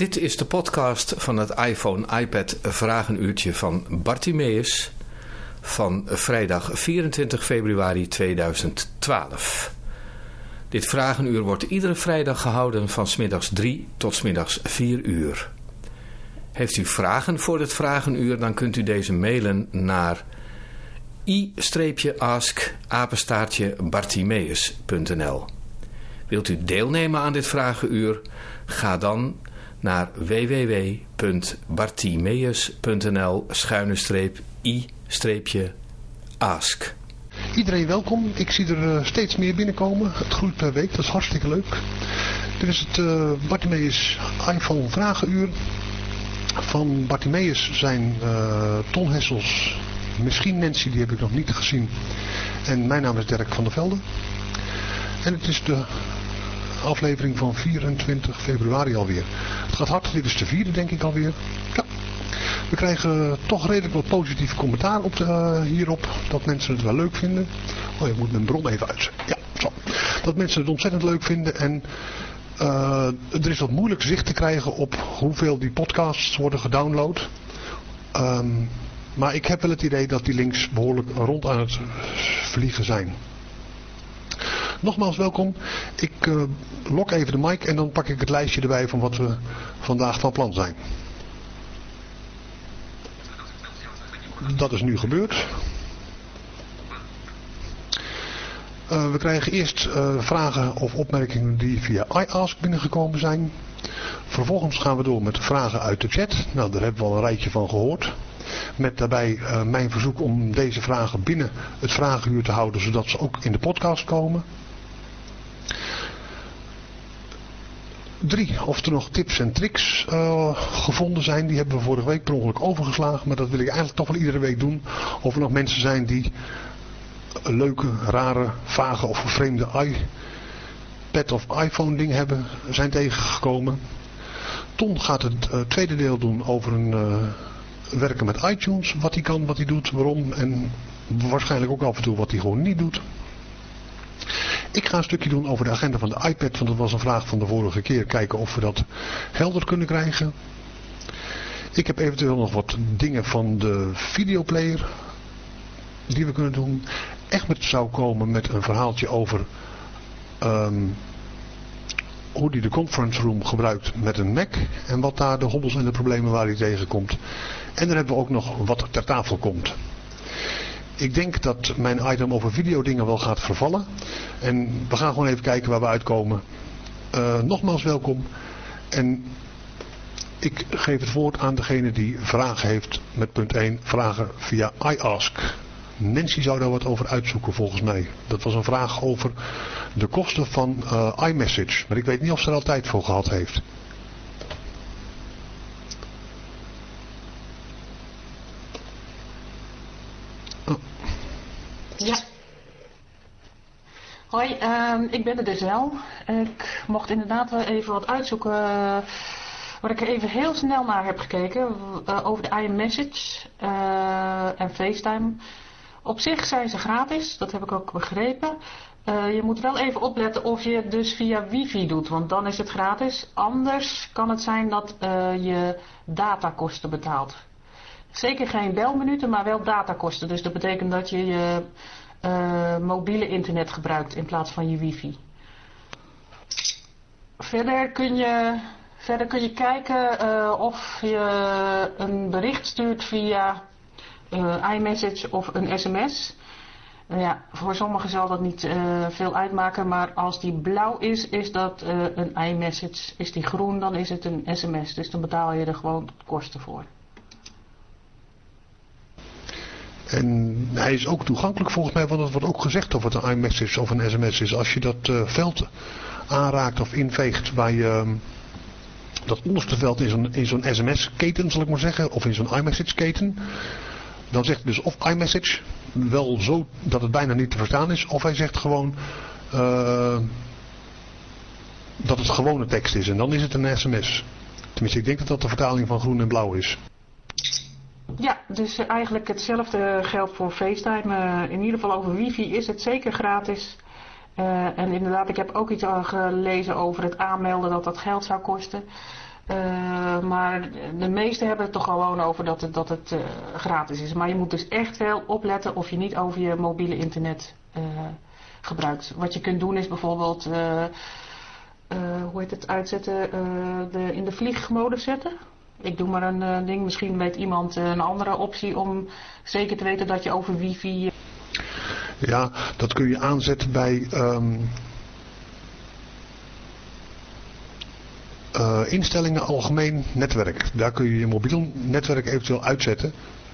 Dit is de podcast van het iPhone iPad Vragenuurtje van Bartimeus van vrijdag 24 februari 2012. Dit vragenuur wordt iedere vrijdag gehouden van smiddags 3 tot smiddags 4 uur. Heeft u vragen voor het vragenuur, dan kunt u deze mailen naar i-ask Wilt u deelnemen aan dit vragenuur? Ga dan naar www.bartimeus.nl i-ask. Iedereen welkom. Ik zie er eh, steeds meer binnenkomen. Het groeit per week. Dat is hartstikke leuk. Dit is het uh, Bartimeus iPhone Vragenuur. Van Bartimeus zijn uh, Ton Hessels, misschien Nancy, die heb ik nog niet gezien. En mijn naam is Dirk van der Velde. En het is de aflevering van 24 februari alweer. Het gaat hard, dit is de vierde denk ik alweer. Ja. We krijgen toch redelijk wat positief commentaar op de, uh, hierop. Dat mensen het wel leuk vinden. Oh, je moet mijn bron even uitzetten. Ja, zo. Dat mensen het ontzettend leuk vinden. En uh, er is wat moeilijk zicht te krijgen op hoeveel die podcasts worden gedownload. Um, maar ik heb wel het idee dat die links behoorlijk rond aan het vliegen zijn. Nogmaals welkom. Ik uh, lok even de mic en dan pak ik het lijstje erbij van wat we vandaag van plan zijn. Dat is nu gebeurd. Uh, we krijgen eerst uh, vragen of opmerkingen die via iAsk binnengekomen zijn. Vervolgens gaan we door met vragen uit de chat. Nou, daar hebben we al een rijtje van gehoord. Met daarbij mijn verzoek om deze vragen binnen het vragenuur te houden, zodat ze ook in de podcast komen. Drie, of er nog tips en tricks uh, gevonden zijn. Die hebben we vorige week per ongeluk overgeslagen. Maar dat wil ik eigenlijk toch wel iedere week doen. Of er nog mensen zijn die leuke, rare, vage of vreemde iPad of iPhone ding hebben, zijn tegengekomen. Ton gaat het uh, tweede deel doen over een uh, werken met iTunes. Wat hij kan, wat hij doet, waarom. En waarschijnlijk ook af en toe wat hij gewoon niet doet. Ik ga een stukje doen over de agenda van de iPad, want dat was een vraag van de vorige keer. Kijken of we dat helder kunnen krijgen. Ik heb eventueel nog wat dingen van de videoplayer die we kunnen doen. Egmert zou komen met een verhaaltje over um, hoe hij de conference room gebruikt met een Mac. En wat daar de hobbels en de problemen waar hij tegenkomt. En dan hebben we ook nog wat ter tafel komt. Ik denk dat mijn item over videodingen wel gaat vervallen. En we gaan gewoon even kijken waar we uitkomen. Uh, nogmaals welkom. En ik geef het woord aan degene die vragen heeft met punt 1. Vragen via iAsk. Nancy zou daar wat over uitzoeken volgens mij. Dat was een vraag over de kosten van uh, iMessage. Maar ik weet niet of ze er al tijd voor gehad heeft. Ja. Hoi, uh, ik ben er dus. Ik mocht inderdaad wel even wat uitzoeken uh, waar ik er even heel snel naar heb gekeken uh, over de iMessage uh, en FaceTime. Op zich zijn ze gratis, dat heb ik ook begrepen. je moet wel even opletten of je het dus via wifi doet, want dan is het gratis. Anders kan het zijn dat je datakosten betaalt. Zeker geen belminuten, maar wel datakosten. Dus dat betekent dat je je uh, mobiele internet gebruikt in plaats van je wifi. Verder kun je, verder kun je kijken uh, of je een bericht stuurt via uh, iMessage of een sms. ja, voor sommigen zal dat niet veel uitmaken, maar als die blauw is, is dat een iMessage. Is die groen, dan is het een sms. Dus dan betaal je er gewoon kosten voor. En hij is ook toegankelijk volgens mij, want het wordt ook gezegd of het een iMessage of een sms is. Als je dat uh, veld aanraakt of inveegt waar je um, dat onderste veld in zo'n zo sms-keten, zal ik maar zeggen, of in zo'n iMessage-keten, dan zegt hij dus of iMessage, wel zo dat het bijna niet te verstaan is, of hij zegt gewoon uh, dat het gewone tekst is en dan is het een sms. Tenminste, ik denk dat dat de vertaling van groen en blauw is. Ja, dus eigenlijk hetzelfde geldt voor FaceTime. Uh, in ieder geval over wifi is het zeker gratis. Uh, en inderdaad, ik heb ook iets gelezen over het aanmelden dat dat geld zou kosten. Maar de meesten hebben het toch gewoon over dat het, dat het gratis is. Maar je moet dus echt wel opletten of je niet over je mobiele internet gebruikt. Wat je kunt doen is bijvoorbeeld, hoe heet het, uitzetten, de, in de vliegmodus zetten. Ik doe maar een ding, misschien weet iemand een andere optie om zeker te weten dat je over wifi... Ja, dat kun je aanzetten bij... Um instellingen algemeen netwerk. Daar kun je je mobiel netwerk eventueel uitzetten.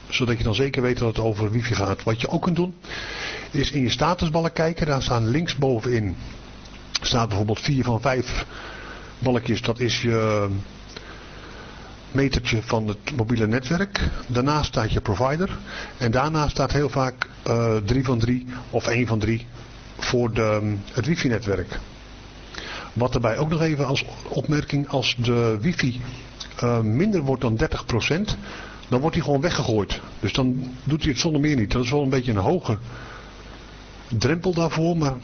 Zodat je dan zeker weet dat het over wifi gaat. Wat je ook kunt doen. Is in je statusballen kijken. Daar staan linksbovenin. Staat bijvoorbeeld 4 van 5 balkjes. Dat is je metertje van het mobiele netwerk. Daarnaast staat je provider. En daarna staat heel vaak uh, 3 van 3 of 1 van 3 voor de, het wifi netwerk. Wat erbij ook nog even als opmerking, als de wifi uh, minder wordt dan 30%, dan wordt hij gewoon weggegooid. Dus dan doet hij het zonder meer niet. Dat is wel een beetje een hoge drempel daarvoor, maar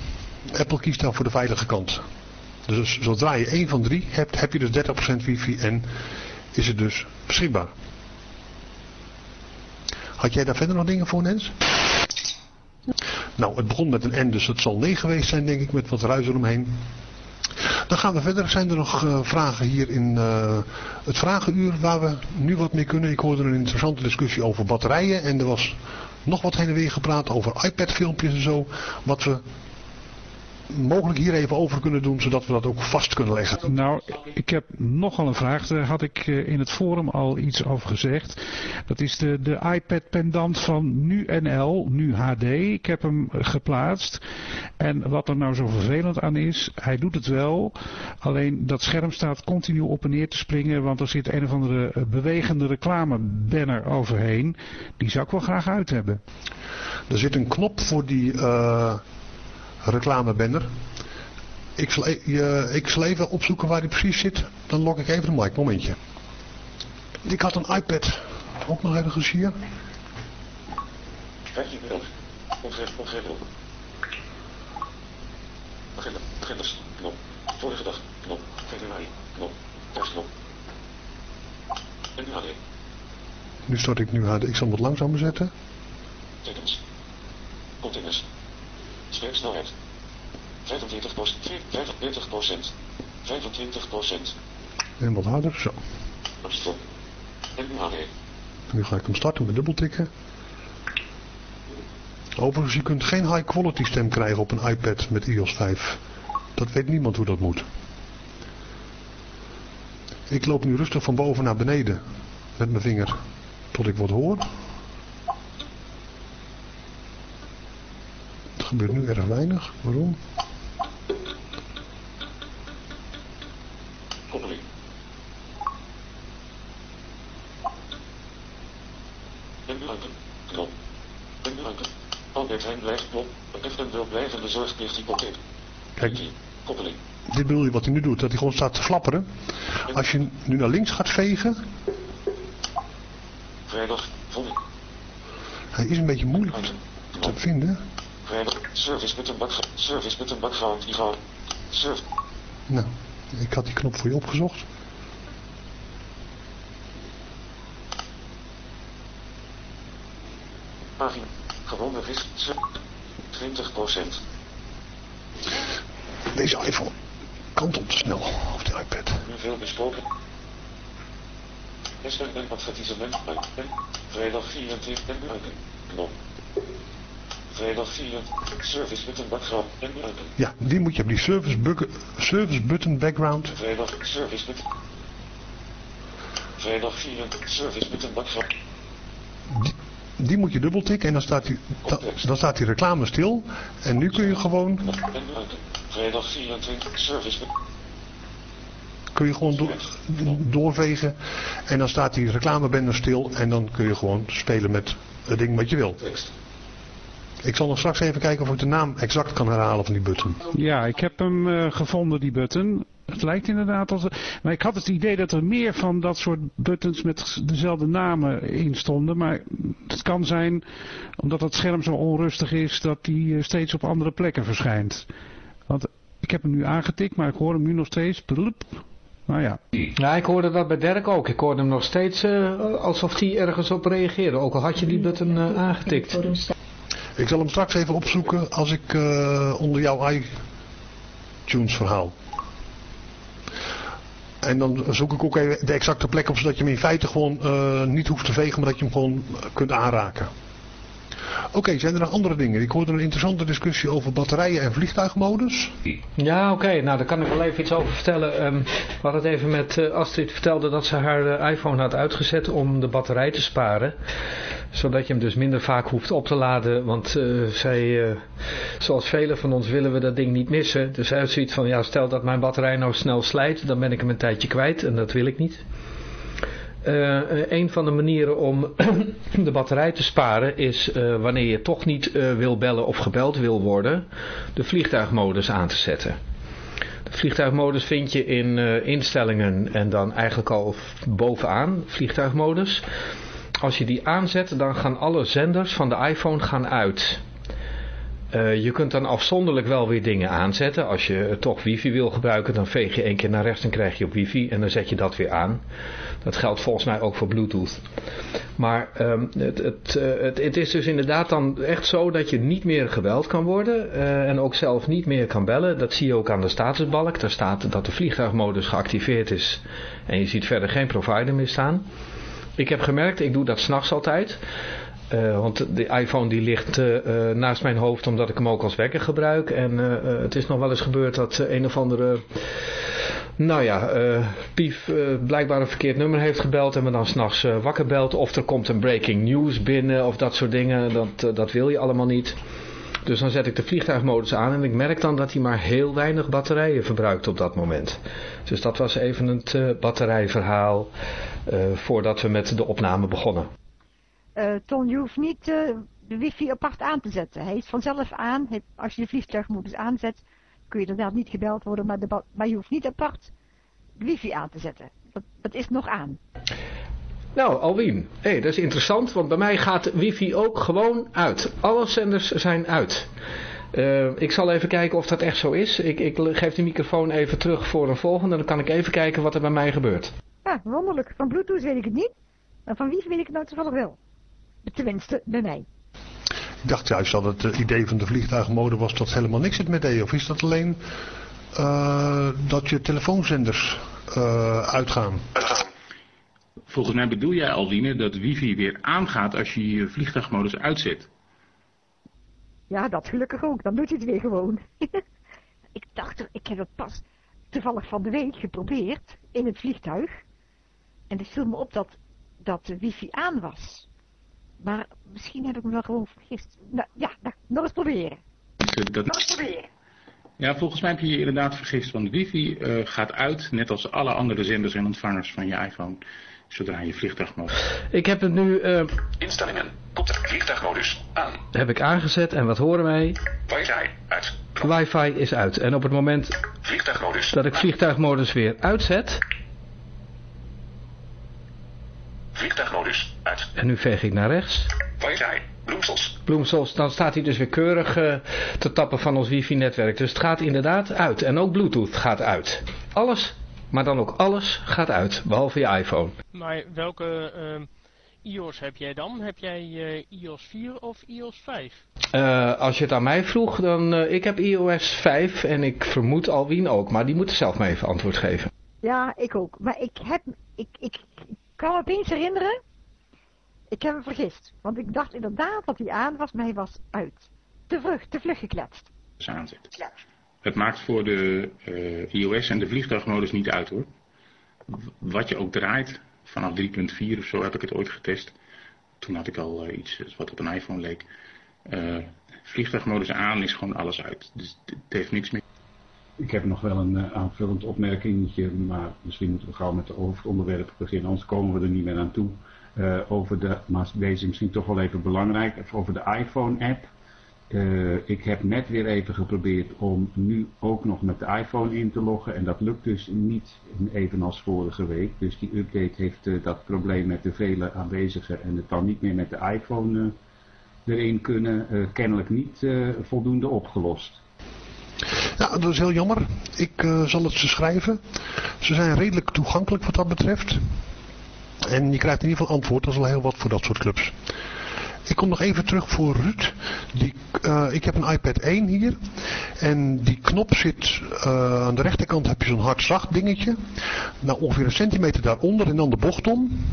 Apple kiest daar voor de veilige kant. Dus zodra je 1 van 3 hebt, heb je dus 30% wifi en is het dus beschikbaar. Had jij daar verder nog dingen voor, Nens? Nou, het begon met een N, dus het zal 9 geweest zijn, denk ik, met wat ruis eromheen. Dan gaan we verder. Zijn er nog uh, vragen hier in uh, het vragenuur waar we nu wat mee kunnen? Ik hoorde een interessante discussie over batterijen en er was nog wat heen en weer gepraat over iPad filmpjes en zo. Wat we mogelijk hier even over kunnen doen, zodat we dat ook vast kunnen leggen? Nou, ik heb nogal een vraag. Daar had ik eh, in het forum al iets over gezegd. Dat is de, de iPad pendant van NuNL, nu HD. Ik heb hem geplaatst. En wat er nou zo vervelend aan is, hij doet het wel. Alleen dat scherm staat continu op en neer te springen, want er zit een of andere eh, bewegende reclamebanner overheen. Die zou ik wel graag uit hebben. Er zit een knop voor die... Uh reclamebanner. Ik zal, e ik zal even opzoeken waar die precies zit. Dan log ik even een mic. Momentje. Ik had een iPad. Ook nog ergens hier. Kijk je. Ongeveer, ongeveer Agenda, agendas, knop. Vorige dag, knop. Februari, knop. Thuisknop. En nu HD. Nu start ik nu HD. Ik zal hem wat langzamer zetten. Tekens. Containers. Spreeksnelheid. 45 procent. 45 procent. 25 procent. En wat harder, zo. Stop. Nu ga ik hem starten met dubbeltikken. Overigens, je kunt geen high quality stem krijgen op een iPad met iOS 5. Dat weet niemand hoe dat moet. Ik loop nu rustig van boven naar beneden met mijn vinger tot ik wat hoor. Gebeurt nu erg weinig. Waarom? Koppeling. En bedanken. Knop. En bedanken. Albert Heijn blijft knop. Even wil blijvende zorgplicht hypotheek. Kijk. Koppeling. Dit bedoel je wat hij nu doet, dat hij gewoon staat te flapperen. Als je nu naar links gaat vegen. Vrijdag, volgende. Hij is een beetje moeilijk te vinden. Service met een bak, service met een background icon. Service. Nou, ik had die knop voor je opgezocht. Pagina. Gewone vis. 20%. Deze iPhone kantelt te snel. Of de iPad. Nu veel besproken. Esther en advertisement. Vrijdag 24 en knop. Vrijdag 4. Service button background en Ja, die moet je op die service, service button background. Vrijdag service button. Vrijdag 4. Service button background. Die, die moet je dubbeltikken en dan staat, die, dan staat die reclame stil. En nu kun je gewoon... Vrijdag 24. Service kun je gewoon do doorvegen en dan staat die reclamebanner stil en dan kun je gewoon spelen met het ding wat je wil. Ik zal nog straks even kijken of ik de naam exact kan herhalen van die button. Ja, ik heb hem uh, gevonden, die button. Het lijkt inderdaad als... Maar ik had het idee dat er meer van dat soort buttons met dezelfde namen in stonden. Maar het kan zijn, omdat het scherm zo onrustig is, dat die uh, steeds op andere plekken verschijnt. Want ik heb hem nu aangetikt, maar ik hoor hem nu nog steeds... Nou ja. Ja, ik hoorde dat bij Dirk ook. Ik hoorde hem nog steeds uh, alsof hij ergens op reageerde. Ook al had je die button uh, aangetikt. Ik zal hem straks even opzoeken als ik uh, onder jouw iTunes verhaal. En dan zoek ik ook even de exacte plek op, zodat je hem in feite gewoon niet hoeft te vegen, maar dat je hem gewoon kunt aanraken. Oké, zijn er nog andere dingen? Ik hoorde een interessante discussie over batterijen en vliegtuigmodus. Ja, oké. Nou, daar kan ik wel even iets over vertellen. Um, we hadden het even met uh, Astrid vertelde dat ze haar uh, iPhone had uitgezet om de batterij te sparen. Zodat je hem dus minder vaak hoeft op te laden. Want uh, zij, zoals velen van ons, willen we dat ding niet missen. Dus zij had van, ja, stel dat mijn batterij nou snel slijt, dan ben ik hem een tijdje kwijt. En dat wil ik niet. Uh, een van de manieren om de batterij te sparen is uh, wanneer je toch niet wil bellen of gebeld wil worden, de vliegtuigmodus aan te zetten. De vliegtuigmodus vind je in instellingen en dan eigenlijk al bovenaan, vliegtuigmodus. Als je die aanzet, dan gaan alle zenders van de iPhone gaan uit. Uh, je kunt dan afzonderlijk wel weer dingen aanzetten. Als je toch wifi wil gebruiken, dan veeg je één keer naar rechts en krijg je op wifi en dan zet je dat weer aan. Dat geldt volgens mij ook voor bluetooth. Maar um, het, het, uh, het, het, is dus inderdaad dan echt zo dat je niet meer gebeld kan worden en ook zelf niet meer kan bellen. Dat zie je ook aan de statusbalk. Daar staat dat de vliegtuigmodus geactiveerd is en je ziet verder geen provider meer staan. Ik heb gemerkt, ik doe dat s'nachts altijd. Uh, want de iPhone die ligt uh, uh, naast mijn hoofd omdat ik hem ook als wekker gebruik. En het is nog wel eens gebeurd dat een of andere, nou ja, pief blijkbaar een verkeerd nummer heeft gebeld en me dan s'nachts wakker belt. Of er komt een breaking news binnen of dat soort dingen. Dat, dat wil je allemaal niet. Dus dan zet ik de vliegtuigmodus aan en ik merk dan dat hij maar heel weinig batterijen verbruikt op dat moment. Dus dat was even het batterijverhaal voordat we met de opname begonnen. Uh, Ton, je hoeft niet uh, de wifi apart aan te zetten. Hij is vanzelf aan. Hij, als je de vliegtuigmodus aanzet, kun je inderdaad niet gebeld worden, maar, de, maar je hoeft niet apart de wifi aan te zetten. Dat, dat is nog aan. Nou, Alwien, hey, dat is interessant, want bij mij gaat wifi ook gewoon uit. Alle zenders zijn uit. Uh, ik zal even kijken of dat echt zo is. Ik, ik geef de microfoon even terug voor een volgende, dan kan ik even kijken wat er bij mij gebeurt. Ja, wonderlijk. Van Bluetooth weet ik het niet, maar van wifi weet ik het nou toevallig wel. Tenminste, bij mij. Ik dacht juist dat het idee van de vliegtuigmode was dat helemaal niks het met deed. Of is dat alleen uh, dat je telefoonzenders uh, uitgaan? Volgens mij bedoel jij, Aldine, dat wifi weer aangaat als je je vliegtuigmodus uitzet. Ja, dat gelukkig ook. Dan doet hij het weer gewoon. ik dacht, ik heb het pas toevallig van de week geprobeerd in het vliegtuig. En het viel me op dat, dat de wifi aan was. Maar misschien heb ik me wel gewoon vergist. Nou, ja, nou, nog eens proberen. Dat... Nog eens proberen. Ja, volgens mij heb je je inderdaad vergist. Want wifi uh, gaat uit, net als alle andere zenders en ontvangers van je iPhone. Zodra je vliegtuigmodus. Ik heb het nu... Uh, Instellingen. Komt vliegtuigmodus aan. Heb ik aangezet en wat horen wij? Wifi uit. Wifi is uit. En op het moment vliegtuigmodus dat ik vliegtuigmodus weer uitzet... Vliegtuigmodus uit. En nu veeg ik naar rechts. Wifi, bloemsels. Bloemsels, dan staat hij dus weer keurig uh, te tappen van ons wifi-netwerk. Dus het gaat inderdaad uit. En ook Bluetooth gaat uit. Alles, maar dan ook alles gaat uit, behalve je iPhone. Maar welke uh, iOS heb jij dan? Heb jij uh, iOS 4 of iOS 5? Uh, als je het aan mij vroeg, dan uh, ik heb iOS 5 en ik vermoed Alwien ook. Maar die moeten zelf maar even antwoord geven. Ja, ik ook. Maar ik heb, ik, ik, kan me opeens herinneren, ik heb me vergist. Want ik dacht inderdaad dat hij aan was, maar hij was uit. Te vlug, te vlug gekletst. Aanzet. Ja. Het maakt voor de uh, iOS en de vliegtuigmodus niet uit hoor. Wat je ook draait, vanaf 3.4 of zo heb ik het ooit getest. Toen had ik al uh, iets wat op een iPhone leek. Uh, vliegtuigmodus aan is gewoon alles uit. Dus het heeft niks meer. Ik heb nog wel een uh, aanvullend opmerkingetje, maar misschien moeten we gauw met de hoofdonderwerp beginnen, anders komen we er niet meer aan toe. Uh, over de, maar deze misschien toch wel even belangrijk, over de iPhone-app. Uh, ik heb net weer even geprobeerd om nu ook nog met de iPhone in te loggen en dat lukt dus niet evenals vorige week. Dus die update heeft dat probleem met de vele aanwezigen en het dan niet meer met de iPhone erin kunnen, kennelijk niet voldoende opgelost. Ja, dat is heel jammer. Ik uh, zal het ze schrijven. Ze zijn redelijk toegankelijk wat dat betreft. En je krijgt in ieder geval antwoord. Dat is wel heel wat voor dat soort clubs. Ik kom nog even terug voor Ruud. Die, uh, ik heb een iPad 1 hier. En die knop zit uh, aan de rechterkant heb je zo'n hard zacht dingetje. Nou ongeveer een centimeter daaronder en dan de bocht om.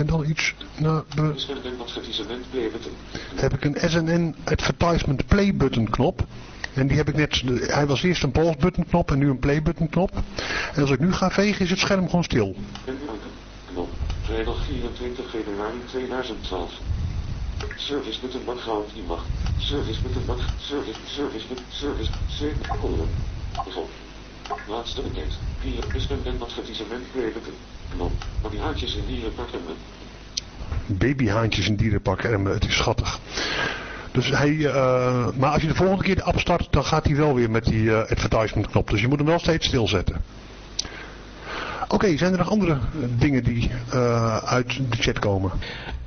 En dan iets naar de... Heb ik een SNN Advertisement Play button knop. En die heb ik net, hij was eerst een pause button knop en nu een play button knop. En als ik nu ga vegen is het scherm gewoon stil. Knop. Vrijdag 24 februari 2012. Service background die mag. Service met een bak. Service, service service. Service. Laatste bekend. Hier is een advertisement. Knop. Maar die haantjes in dierenpakken. Babyhaantjes in dierenpakken. Het is schattig. Dus hij, uh, maar als je de volgende keer de app start, dan gaat hij wel weer met die uh, advertisement knop. Dus je moet hem wel steeds stilzetten. Oké, okay, zijn er nog andere dingen die uh, uit de chat komen?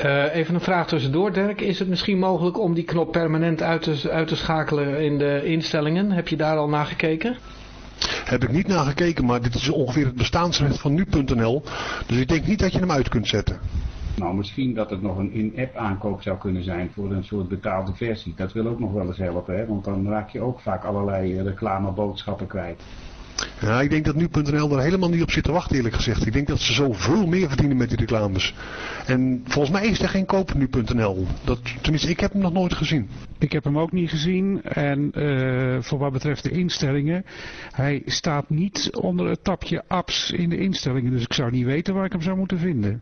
Uh, even een vraag tussendoor, Dirk. Is het misschien mogelijk om die knop permanent uit te, uit te schakelen in de instellingen? Heb je daar al naar gekeken? Heb ik niet naar gekeken, maar dit is ongeveer het bestaansrecht van nu.nl. Dus ik denk niet dat je hem uit kunt zetten. Nou, misschien dat het nog een in-app aankoop zou kunnen zijn voor een soort betaalde versie. Dat wil ook nog wel eens helpen, hè? want dan raak je ook vaak allerlei reclameboodschappen kwijt. Ja, ik denk dat nu.nl er helemaal niet op zit te wachten eerlijk gezegd. Ik denk dat ze zoveel meer verdienen met die reclames. En volgens mij is er geen koop nu.nl. Tenminste, ik heb hem nog nooit gezien. Ik heb hem ook niet gezien. En uh, voor wat betreft de instellingen, hij staat niet onder het tapje apps in de instellingen. Dus ik zou niet weten waar ik hem zou moeten vinden.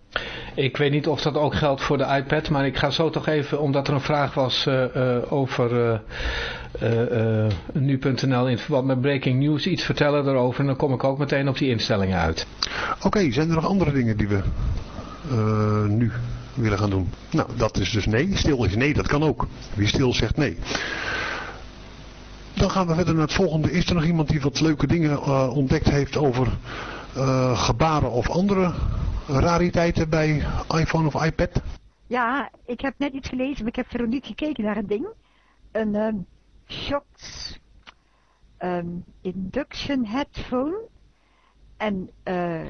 Ik weet niet of dat ook geldt voor de iPad, maar ik ga zo toch even, omdat er een vraag was uh, uh, over nu.nl in verband met breaking news, iets vertellen erover. En dan kom ik ook meteen op die instellingen uit. Oké, okay, zijn er nog andere dingen die we uh, nu willen gaan doen? Nou, dat is dus nee. Stil is nee, dat kan ook. Wie stil zegt nee. Dan gaan we verder naar het volgende. Is er nog iemand die wat leuke dingen uh, ontdekt heeft over uh, gebaren of andere rariteiten bij iPhone of iPad? Ja, ik heb net iets gelezen, maar ik heb verder niet gekeken naar een ding. Een um, Shots um, induction headphone. En uh,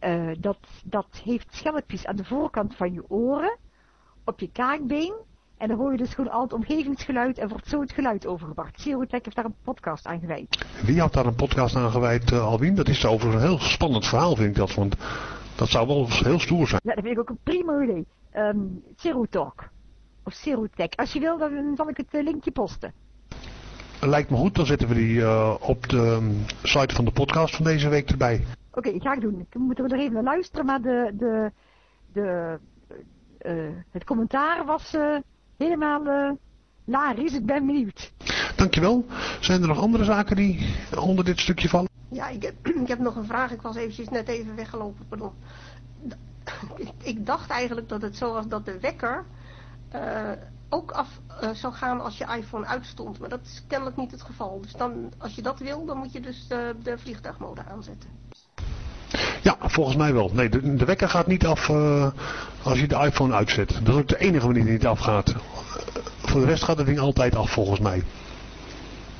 uh, dat, dat heeft schelpjes aan de voorkant van je oren, op je kaakbeen. En dan hoor je dus gewoon al het omgevingsgeluid en wordt zo het geluid overgebracht. Zerotech heeft daar een podcast aan gewijd. Wie had daar een podcast aan gewijd, uh, Alwin? Dat is over een heel spannend verhaal, vind ik dat. Want dat zou wel heel stoer zijn. Ja, dat vind ik ook een prima idee. Um, Zerotalk. Of Zerotech. Als je wil, dan zal ik het linkje posten. Lijkt me goed, dan zetten we die uh, op de um, site van de podcast van deze week erbij. Oké, okay, ik ga ik doen. Ik moet er even naar luisteren, maar de, de, de, uh, het commentaar was uh, helemaal uh, larisch. Ik ben benieuwd. Dankjewel. Zijn er nog andere zaken die onder dit stukje vallen? Ja, ik heb, ik heb nog een vraag. Ik was eventjes net even weggelopen, pardon. Ik, ik dacht eigenlijk dat het zo was dat de wekker ook af uh, zou gaan als je iPhone uitstond. Maar dat is kennelijk niet het geval. Dus dan, als je dat wil, dan moet je dus de, de vliegtuigmode aanzetten. Ja, volgens mij wel. Nee, de, wekker gaat niet af uh, als je de iPhone uitzet. Dat is ook de enige manier die niet afgaat. Voor de rest gaat het ding altijd af volgens mij.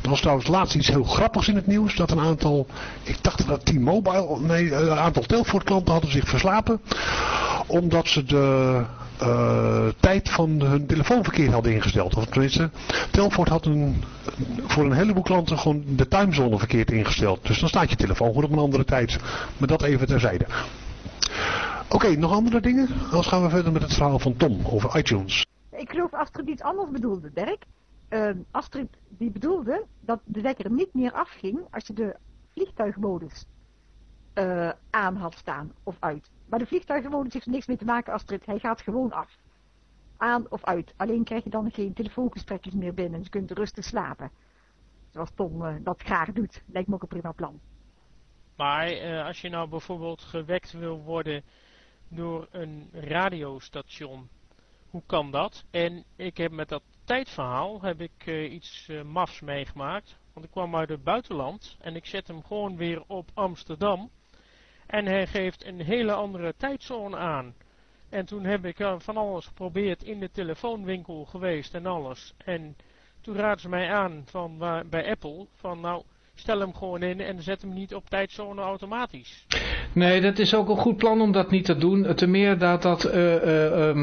Er was trouwens laatst iets heel grappigs in het nieuws. Dat een aantal, ik dacht dat T-Mobile, nee, een aantal Telfort klanten hadden zich verslapen. Omdat ze de uh, tijd van hun telefoonverkeer hadden ingesteld. Of tenminste, Telfort had een, voor een heleboel klanten gewoon de timezone verkeerd ingesteld. Dus dan staat je telefoon gewoon op een andere tijd. Maar dat even terzijde. Oké, nog andere dingen? Anders gaan we verder met het verhaal van Tom over iTunes. Ik geloof Astrid iets anders bedoelde, Dirk. Uh, Astrid die bedoelde dat de wekker niet meer afging als je de vliegtuigmodus uh, aan had staan of uit. Maar de vliegtuigmodus heeft niks mee te maken, Astrid. Hij gaat gewoon af. Aan of uit. Alleen krijg je dan geen telefoongesprekjes meer binnen. Dus je kunt rustig slapen. Zoals Tom uh, dat graag doet. Lijkt me ook een prima plan. Maar uh, als je nou bijvoorbeeld gewekt wil worden door een radiostation, hoe kan dat? En ik heb met dat tijdverhaal heb ik uh, iets mafs meegemaakt. Want ik kwam uit het buitenland en ik zet hem gewoon weer op Amsterdam. En hij geeft een hele andere tijdzone aan. En toen heb ik van alles geprobeerd in de telefoonwinkel geweest en alles. En toen raadden ze mij aan van, bij Apple van nou stel hem gewoon in en zet hem niet op tijdzone automatisch. Nee, dat is ook een goed plan om dat niet te doen. Te meer dat dat uh,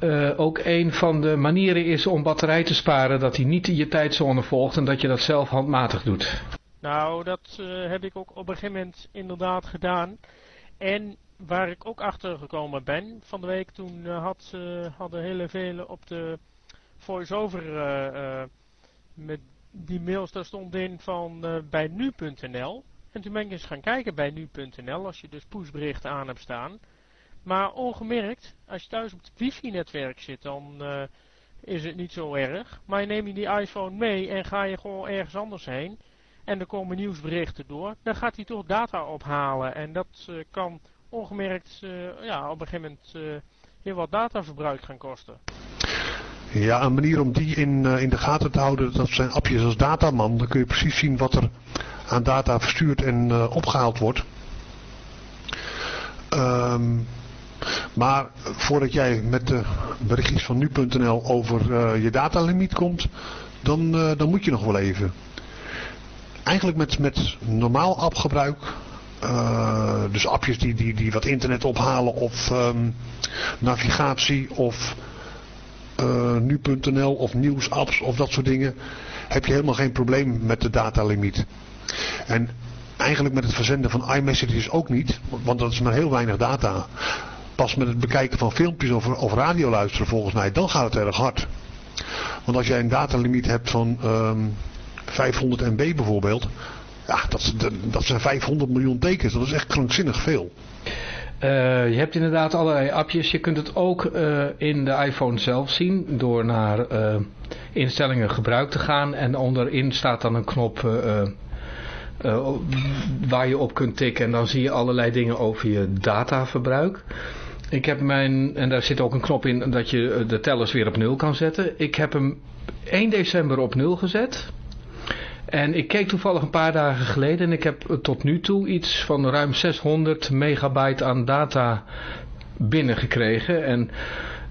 uh, ook een van de manieren is om batterij te sparen. Dat hij niet je tijdzone volgt en dat je dat zelf handmatig doet. Nou, dat heb ik ook op een gegeven moment inderdaad gedaan. En waar ik ook achter gekomen ben, van de week toen had, hadden hele velen op de voice-over met die mails, daar stond in van uh, bij nu.nl. En toen ben ik eens gaan kijken bij nu.nl, als je dus pushberichten aan hebt staan. Maar ongemerkt, als je thuis op het wifi-netwerk zit, dan uh, is het niet zo erg. Maar neem je die iPhone mee en ga je gewoon ergens anders heen. En er komen nieuwsberichten door. Dan gaat hij toch data ophalen. En dat uh, kan ongemerkt ja, op een gegeven moment heel wat dataverbruik gaan kosten. Ja, een manier om die in, in de gaten te houden, dat zijn appjes als dataman. Dan kun je precies zien wat er aan data verstuurd en opgehaald wordt. Um, maar voordat jij met de berichtjes van nu.nl over je datalimiet komt, dan, dan moet je nog wel even. Eigenlijk met, met normaal appgebruik, dus appjes die, die, die wat internet ophalen of um, navigatie of uh, nu.nl of nieuwsapps of dat soort dingen, heb je helemaal geen probleem met de datalimiet. En eigenlijk met het verzenden van iMessages ook niet, want dat is maar heel weinig data. Pas met het bekijken van filmpjes of, of radio luisteren volgens mij, dan gaat het erg hard. Want als jij een datalimiet hebt van ehm, 500 MB bijvoorbeeld, ja, dat, dat zijn 500 miljoen tekens. Dat is echt krankzinnig veel. Uh, je hebt inderdaad allerlei appjes. Je kunt het ook uh, in de iPhone zelf zien door naar uh, instellingen gebruik te gaan. En onderin staat dan een knop waar je op kunt tikken. En dan zie je allerlei dingen over je dataverbruik. Ik heb mijn, en daar zit ook een knop in dat je de tellers weer op nul kan zetten. Ik heb hem 1 december op nul gezet. En ik keek toevallig een paar dagen geleden en ik heb tot nu toe iets van ruim 600 megabyte aan data binnengekregen. En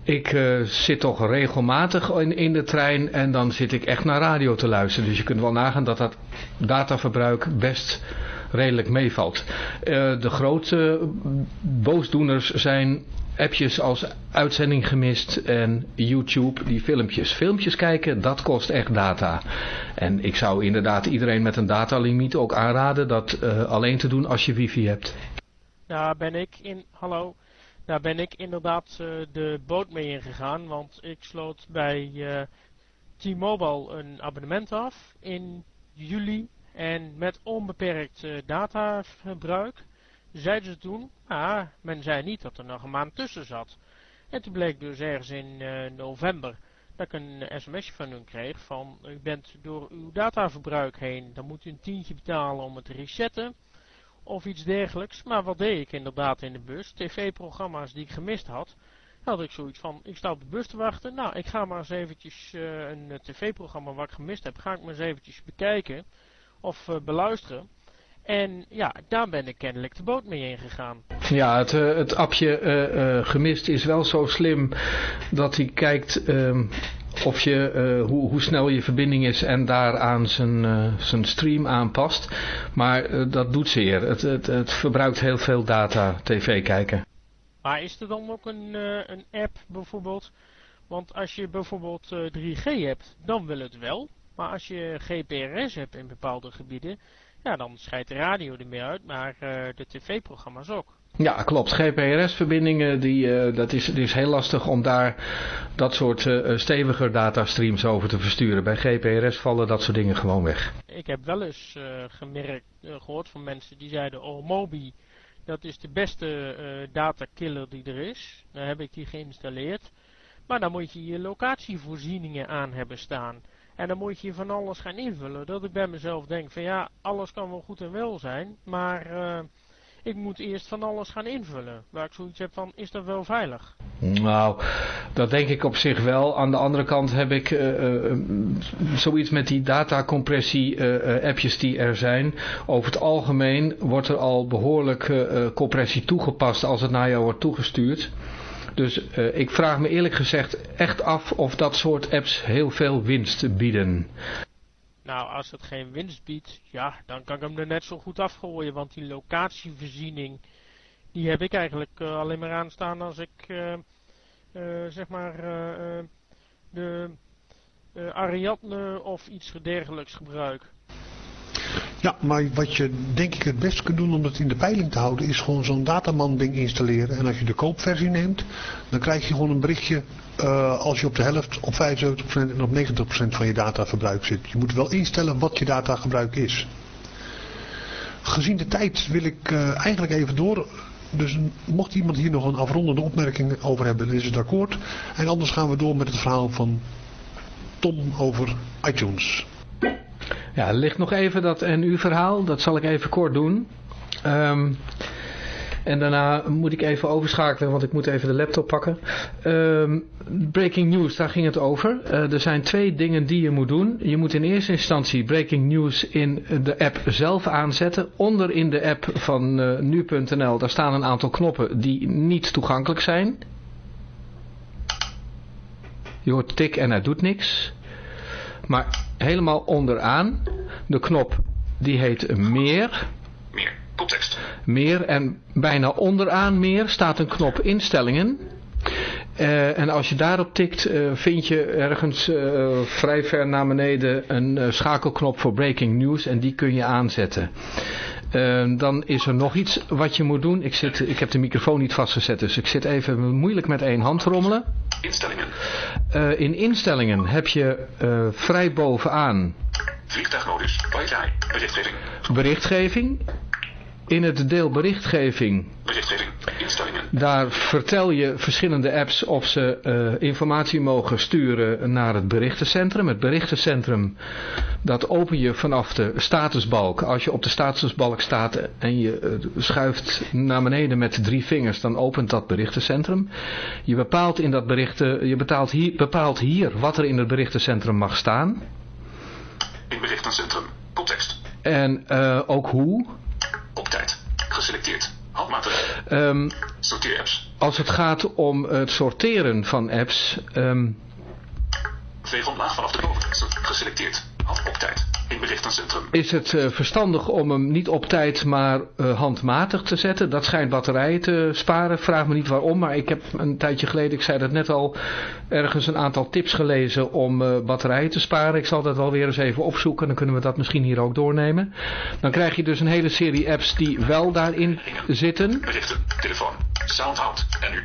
ik uh, zit toch regelmatig in, in de trein en dan zit ik echt naar radio te luisteren. Dus je kunt wel nagaan dat dat dataverbruik best redelijk meevalt. Uh, de grote boosdoeners zijn appjes als uitzending gemist en YouTube, die filmpjes. Filmpjes kijken, dat kost echt data. En ik zou inderdaad iedereen met een datalimiet ook aanraden dat uh, alleen te doen als je wifi hebt. Daar ben ik in, hallo, daar ben ik inderdaad uh, de boot mee ingegaan, want ik sloot bij uh, T-Mobile een abonnement af in juli en met onbeperkt dataverbruik zeiden ze toen, ah, men zei niet dat er nog een maand tussen zat. En toen bleek dus ergens in uh, november dat ik een sms'je van hun kreeg van, u bent door uw dataverbruik heen, dan moet u een tientje betalen om het te resetten. Of iets dergelijks. Maar wat deed ik inderdaad in de bus? TV-programma's die ik gemist had. Had ik zoiets van, ik sta op de bus te wachten. Nou, ik ga maar eens eventjes uh, een tv-programma wat ik gemist heb, ga ik maar eens eventjes bekijken. Of beluisteren. En ja, daar ben ik kennelijk de boot mee ingegaan. Ja, het, uh, het appje uh, uh, gemist is wel zo slim dat hij kijkt ehm, of je, hoe, hoe, snel je verbinding is en daaraan zijn, zijn stream aanpast. Maar dat doet zeer. Het, het, het, verbruikt heel veel data, tv kijken. Maar is er dan ook een, een app bijvoorbeeld? Want als je bijvoorbeeld 3G hebt, dan wil het wel. Maar als je GPRS hebt in bepaalde gebieden ja, dan scheidt de radio er meer uit, maar uh, de tv-programma's ook. Ja, klopt. GPRS-verbindingen, die, uh, dat is, is heel lastig om daar dat soort uh, steviger datastreams over te versturen. Bij GPRS vallen dat soort dingen gewoon weg. Ik heb wel eens gemerkt, gehoord van mensen die zeiden, oh Mobi, dat is de beste datakiller die er is. Dan heb ik die geïnstalleerd. Maar dan moet je je locatievoorzieningen aan hebben staan. En dan moet je van alles gaan invullen. Dat ik bij mezelf denk van ja, alles kan wel goed en wel zijn. Maar uh, ik moet eerst van alles gaan invullen. Waar ik zoiets heb van, is dat wel veilig? Nou, dat denk ik op zich wel. Aan de andere kant heb ik uh, uh, zoiets met die datacompressie appjes die er zijn. Over het algemeen wordt er al behoorlijk compressie toegepast als het naar jou wordt toegestuurd. Dus ik vraag me eerlijk gezegd echt af of dat soort apps heel veel winst bieden. Nou, als het geen winst biedt, ja, dan kan ik hem er net zo goed afgooien. Want die locatievoorziening, die heb ik eigenlijk alleen maar aanstaan als ik, zeg maar, de Ariadne of iets dergelijks gebruik. Ja, maar wat je denk ik het best kunt doen om dat in de peiling te houden, is gewoon zo'n dataman ding installeren. En als je de koopversie neemt, dan krijg je gewoon een berichtje uh, als je op de helft, op 75% en op 90% van je dataverbruik zit. Je moet wel instellen wat je datagebruik is. Gezien de tijd wil ik uh, eigenlijk even door. Dus mocht iemand hier nog een afrondende opmerking over hebben, dan is het akkoord. En anders gaan we door met het verhaal van Tom over iTunes. Ja, er ligt nog even dat NU-verhaal. Dat zal ik even kort doen. Um, en daarna moet ik even overschakelen, want ik moet even de laptop pakken. Um, breaking news, daar ging het over. Uh, er zijn twee dingen die je moet doen. Je moet in eerste instantie breaking news in de app zelf aanzetten. Onder in de app van uh, nu.nl, daar staan een aantal knoppen die niet toegankelijk zijn. Je hoort tik en hij doet niks. Maar helemaal onderaan, de knop die heet meer. Meer, context. Meer en bijna onderaan meer staat een knop instellingen. Uh, en als je daarop tikt, uh, vind je ergens uh, vrij ver naar beneden een schakelknop voor breaking news en die kun je aanzetten. dan is er nog iets wat je moet doen. Ik, zit, ik heb de microfoon niet vastgezet, dus ik zit even moeilijk met één hand rommelen. Instellingen. in instellingen heb je vrij bovenaan... Vliegtuigmodus, wifi, berichtgeving. Berichtgeving. In het deel berichtgeving, berichtgeving instellingen. daar vertel je verschillende apps of ze uh, informatie mogen sturen naar het berichtencentrum. Het berichtencentrum, dat open je vanaf de statusbalk. Als je op de statusbalk staat en je uh, schuift naar beneden met drie vingers, dan opent dat berichtencentrum. Je bepaalt, in dat berichten, je betaalt hier, bepaalt hier wat er in het berichtencentrum mag staan. In berichtencentrum, context. En uh, ook hoe. Tijd. Geselecteerd. Handmatig. Um, Sorteer apps. Als het gaat om het sorteren van apps... Um, Veeg omlaag vanaf de boven. Geselecteerd. Op tijd. In berichtencentrum. Is het uh, verstandig om hem niet op tijd maar uh, handmatig te zetten? Dat schijnt batterijen te sparen. Vraag me niet waarom, maar ik heb een tijdje geleden, ik zei dat net al, ergens een aantal tips gelezen om uh, batterijen te sparen. Ik zal dat wel weer eens even opzoeken, dan kunnen we dat misschien hier ook doornemen. Dan krijg je dus een hele serie apps die wel daarin zitten. Berichten, telefoon, soundhout en nu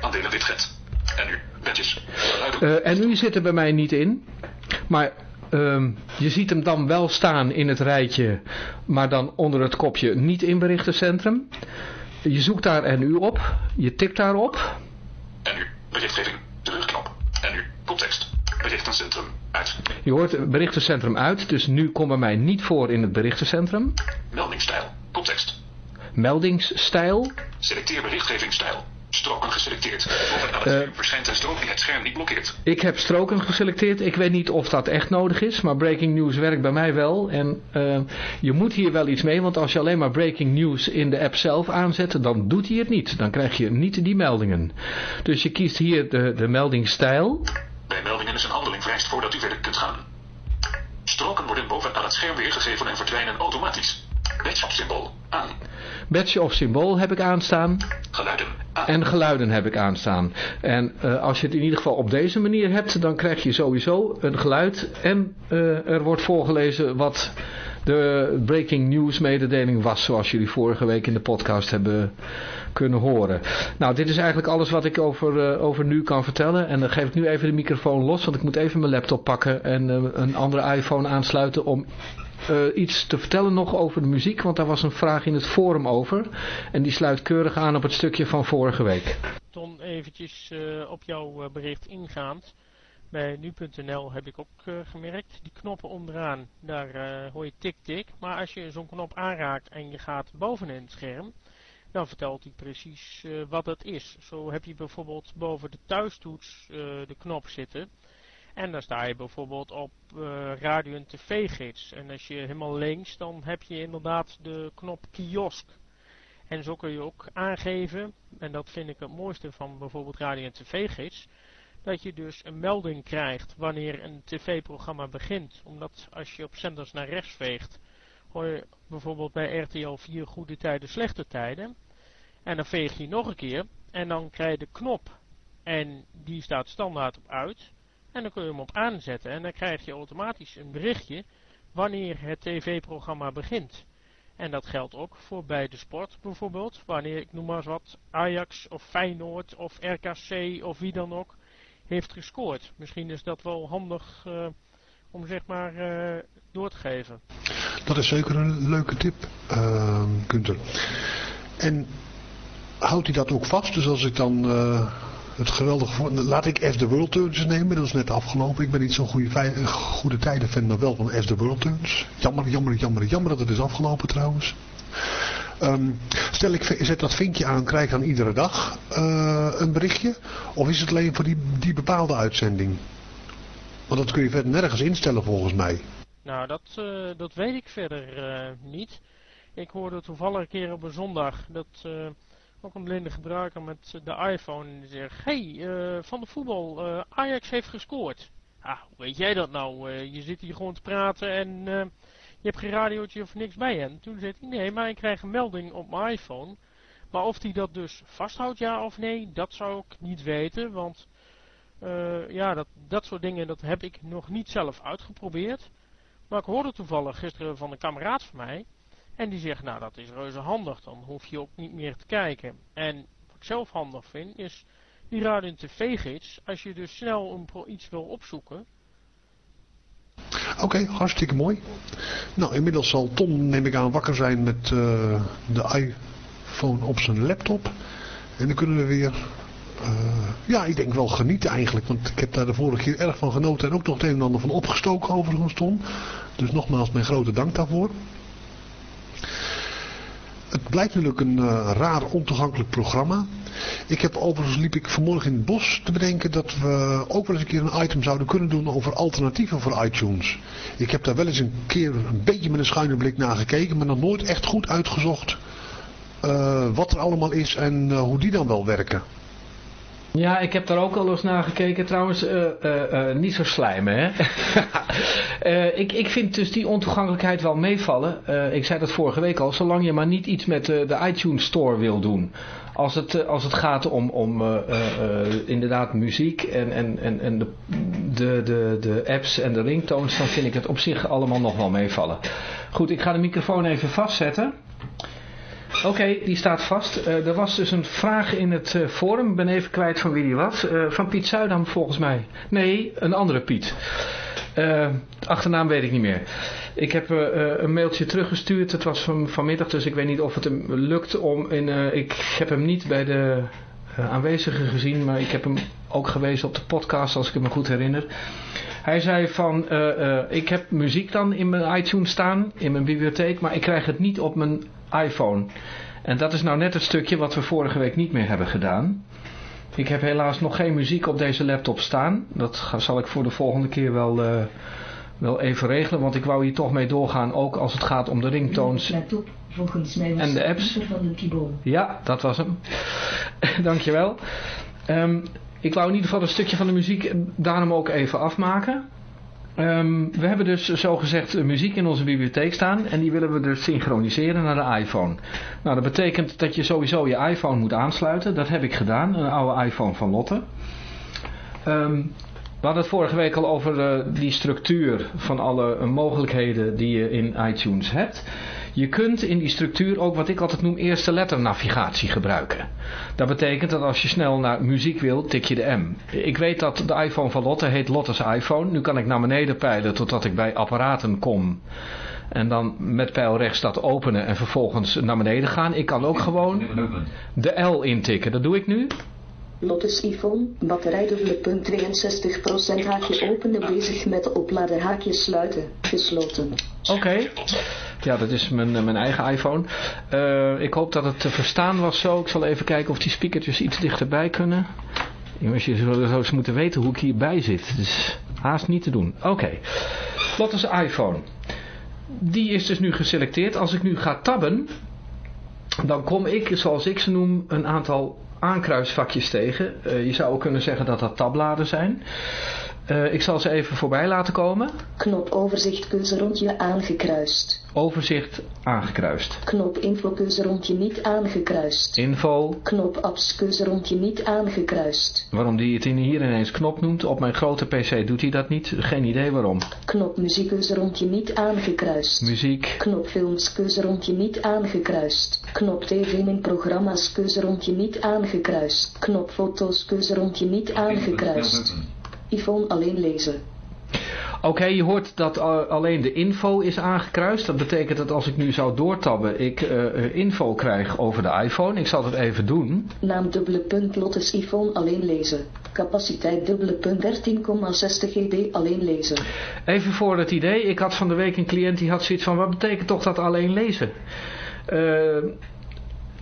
aandelen witget. En nu, bedjes. Uh, en nu zit er bij mij niet in. Maar um, je ziet hem dan wel staan in het rijtje, maar dan onder het kopje niet in berichtencentrum. Je zoekt daar NU op, je tikt daarop. En nu, berichtgeving, terugknop. En nu, context, berichtencentrum, uit. Je hoort berichtencentrum uit, dus nu komt bij mij niet voor in het berichtencentrum. Meldingsstijl, context. Meldingsstijl. Selecteer berichtgevingsstijl. Stroken geselecteerd. Scherm uh, verschijnt een strook die het scherm niet blokkeert. Ik heb stroken geselecteerd. Ik weet niet of dat echt nodig is. Maar breaking news werkt bij mij wel. En uh, je moet hier wel iets mee. Want als je alleen maar breaking news in de app zelf aanzet. Dan doet hij het niet. Dan krijg je niet die meldingen. Dus je kiest hier de, de meldingstijl. Bij meldingen is een handeling vereist voordat u verder kunt gaan. Stroken worden bovenaan het scherm weergegeven en verdwijnen automatisch. Badge of symbool aan. Badge of symbool heb ik aanstaan. Geluiden aan. En geluiden heb ik aanstaan. En uh, als je het in ieder geval op deze manier hebt, dan krijg je sowieso een geluid. En uh, er wordt voorgelezen wat de breaking news mededeling was, zoals jullie vorige week in de podcast hebben kunnen horen. Nou, dit is eigenlijk alles wat ik over, uh, over nu kan vertellen. En dan geef ik nu even de microfoon los, want ik moet even mijn laptop pakken en een andere iPhone aansluiten om uh, iets te vertellen nog over de muziek, want daar was een vraag in het forum over. En die sluit keurig aan op het stukje van vorige week. Ton, eventjes uh, op jouw bericht ingaand. Bij nu.nl heb ik ook gemerkt, die knoppen onderaan, daar hoor je tik-tik. Maar als je zo'n knop aanraakt en je gaat bovenin het scherm, dan vertelt hij precies wat het is. Zo heb je bijvoorbeeld boven de thuistoets de knop zitten. En dan sta je bijvoorbeeld op uh, radio- en tv-gids. En als je helemaal links, dan heb je inderdaad de knop kiosk. En zo kun je ook aangeven, en dat vind ik het mooiste van bijvoorbeeld radio en tv-gids, dat je dus een melding krijgt wanneer een tv-programma begint. Omdat als je op zenders naar rechts veegt, hoor je bijvoorbeeld bij RTL 4 goede tijden, slechte tijden. En dan veeg je nog een keer en dan krijg je de knop en die staat standaard op uit. En dan kun je hem op aanzetten en dan krijg je automatisch een berichtje wanneer het tv-programma begint. En dat geldt ook voor bij de sport bijvoorbeeld. Wanneer, ik noem maar eens wat, Ajax of Feyenoord of RKC of wie dan ook heeft gescoord. Misschien is dat wel handig uh, om zeg maar uh, door te geven. Dat is zeker een leuke tip, uh. En houdt hij dat ook vast? Dus als ik dan het geweldige... Laat ik F the World Turns nemen, dat is net afgelopen. Ik ben niet zo'n goede, goede tijden maar wel van F the World Turns. Jammer, jammer, jammer, jammer dat het is afgelopen trouwens. Um, stel ik zet dat vinkje aan, krijg dan iedere dag uh, een berichtje? Of is het alleen voor die, die bepaalde uitzending? Want dat kun je verder nergens instellen volgens mij. Nou, dat, uh, dat weet ik verder niet. Ik hoorde toevallig een keer op een zondag dat ook een blinde gebruiker met de iPhone die zegt... Hey, van de voetbal, Ajax heeft gescoord. Ah, hoe weet jij dat nou? je zit hier gewoon te praten en je hebt geen radiootje of niks bij. En toen zei hij, nee, maar ik krijg een melding op mijn iPhone. Maar of hij dat dus vasthoudt, ja of nee, dat zou ik niet weten. Want ja, dat, dat soort dingen, dat heb ik nog niet zelf uitgeprobeerd. Maar ik hoorde toevallig gisteren van een kameraad van mij. En die zegt, nou dat is reuze handig, dan hoef je ook niet meer te kijken. En wat ik zelf handig vind, is die radio tv-gids. Als je dus snel een iets wil opzoeken, Oké, hartstikke mooi. Nou, inmiddels zal Tom, neem ik aan, wakker zijn met uh, de iPhone op zijn laptop. En dan kunnen we weer, uh, ja, ik denk wel genieten eigenlijk. Want ik heb daar de vorige keer erg van genoten en ook nog het een en ander van opgestoken overigens, Tom. Dus nogmaals mijn grote dank daarvoor. Het blijkt natuurlijk een uh, raar ontoegankelijk programma. Ik heb overigens liep ik vanmorgen in het bos te bedenken dat we ook wel eens een keer een item zouden kunnen doen over alternatieven voor iTunes. Ik heb daar wel eens een keer een beetje met een schuine blik naar gekeken, maar nog nooit echt goed uitgezocht uh, wat er allemaal is en uh, hoe die dan wel werken. Ja, ik heb daar ook al eens naar gekeken. Trouwens, uh, uh, uh, niet zo slijmen, hè. ik, ik vind dus die ontoegankelijkheid wel meevallen. ik zei dat vorige week al. Zolang je maar niet iets met de iTunes Store wil doen. Als het, als het gaat om, om inderdaad muziek en, en, en, en de, de, de, de apps en de ringtones... dan vind ik het op zich allemaal nog wel meevallen. Goed, ik ga de microfoon even vastzetten... Oké, die staat vast. Uh, er was dus een vraag in het uh, forum. Ik ben even kwijt van wie die was. Uh, van Piet Zuidam volgens mij. Nee, een andere Piet. achternaam weet ik niet meer. Ik heb een mailtje teruggestuurd. Het was van, vanmiddag, dus ik weet niet of het hem lukt om... In, ik heb hem niet bij de aanwezigen gezien, maar ik heb hem ook gewezen op de podcast, als ik me goed herinner. Hij zei van, ik heb muziek dan in mijn iTunes staan, in mijn bibliotheek, maar ik krijg het niet op mijn iPhone. En dat is nou net het stukje wat we vorige week niet meer hebben gedaan. Ik heb helaas nog geen muziek op deze laptop staan. Dat zal ik voor de volgende keer wel, uh, wel even regelen. Want ik wou hier toch mee doorgaan. Ook als het gaat om de ringtones laptop, volgens mij en de apps. Van de ja, dat was hem. Dankjewel. Um, ik wou in ieder geval een stukje van de muziek daarom ook even afmaken. Um, we hebben dus zogezegd muziek in onze bibliotheek staan en die willen we dus synchroniseren naar de iPhone. Nou, dat betekent dat je sowieso je iPhone moet aansluiten. Dat heb ik gedaan, een oude iPhone van Lotte. Um, we hadden het vorige week al over uh, die structuur van alle uh, mogelijkheden die je in iTunes hebt. Je kunt in die structuur ook wat ik altijd noem eerste letter navigatie gebruiken. Dat betekent dat als je snel naar muziek wil, tik je de M. Ik weet dat de iPhone van Lotte heet Lotte's iPhone. Nu kan ik naar beneden peilen totdat ik bij apparaten kom. En dan met pijl rechts dat openen en vervolgens naar beneden gaan. Ik kan ook gewoon de L intikken. Dat doe ik nu. Lottes iPhone, batterij dubbele punt 62% haakje openen bezig met opladen haakje sluiten, gesloten. Oké, ja dat is mijn, mijn eigen iPhone. Uh, ik hoop dat het te verstaan was zo. Ik zal even kijken of die speakertjes iets dichterbij kunnen. Jongens, je zou eens moeten weten hoe ik hierbij zit. Is haast niet te doen. Oké, okay. Lottes iPhone. Die is dus nu geselecteerd. Als ik nu ga tabben, dan kom ik, zoals ik ze noem, een aantal aankruisvakjes tegen. Uh, je zou ook kunnen zeggen dat dat tabbladen zijn. Uh, ik zal ze even voorbij laten komen. Knop overzicht keuzerondje aangekruist. Overzicht aangekruist. Knop info keuzerondje niet aangekruist. Info. Knop apps keuzerondje niet aangekruist. Waarom die het hier ineens knop noemt, op mijn grote pc doet hij dat niet. Geen idee waarom. Knop muziek keuzerondje niet aangekruist. Muziek. Knop films keuzerondje niet aangekruist. Knop tv in programma's keuzerondje niet aangekruist. Knop foto's keuzerondje niet aangekruist. Yvonne alleen lezen. Oké, okay, je hoort dat alleen de info is aangekruist. Dat betekent dat als ik nu zou doortabben, ik uh, info krijg over de iPhone. Ik zal het even doen. Naam dubbele punt Lottes Yvonne alleen lezen. Capaciteit dubbele punt 13,60 GB alleen lezen. Even voor het idee, ik had van de week een cliënt die had zoiets van, wat betekent toch dat alleen lezen? Uh,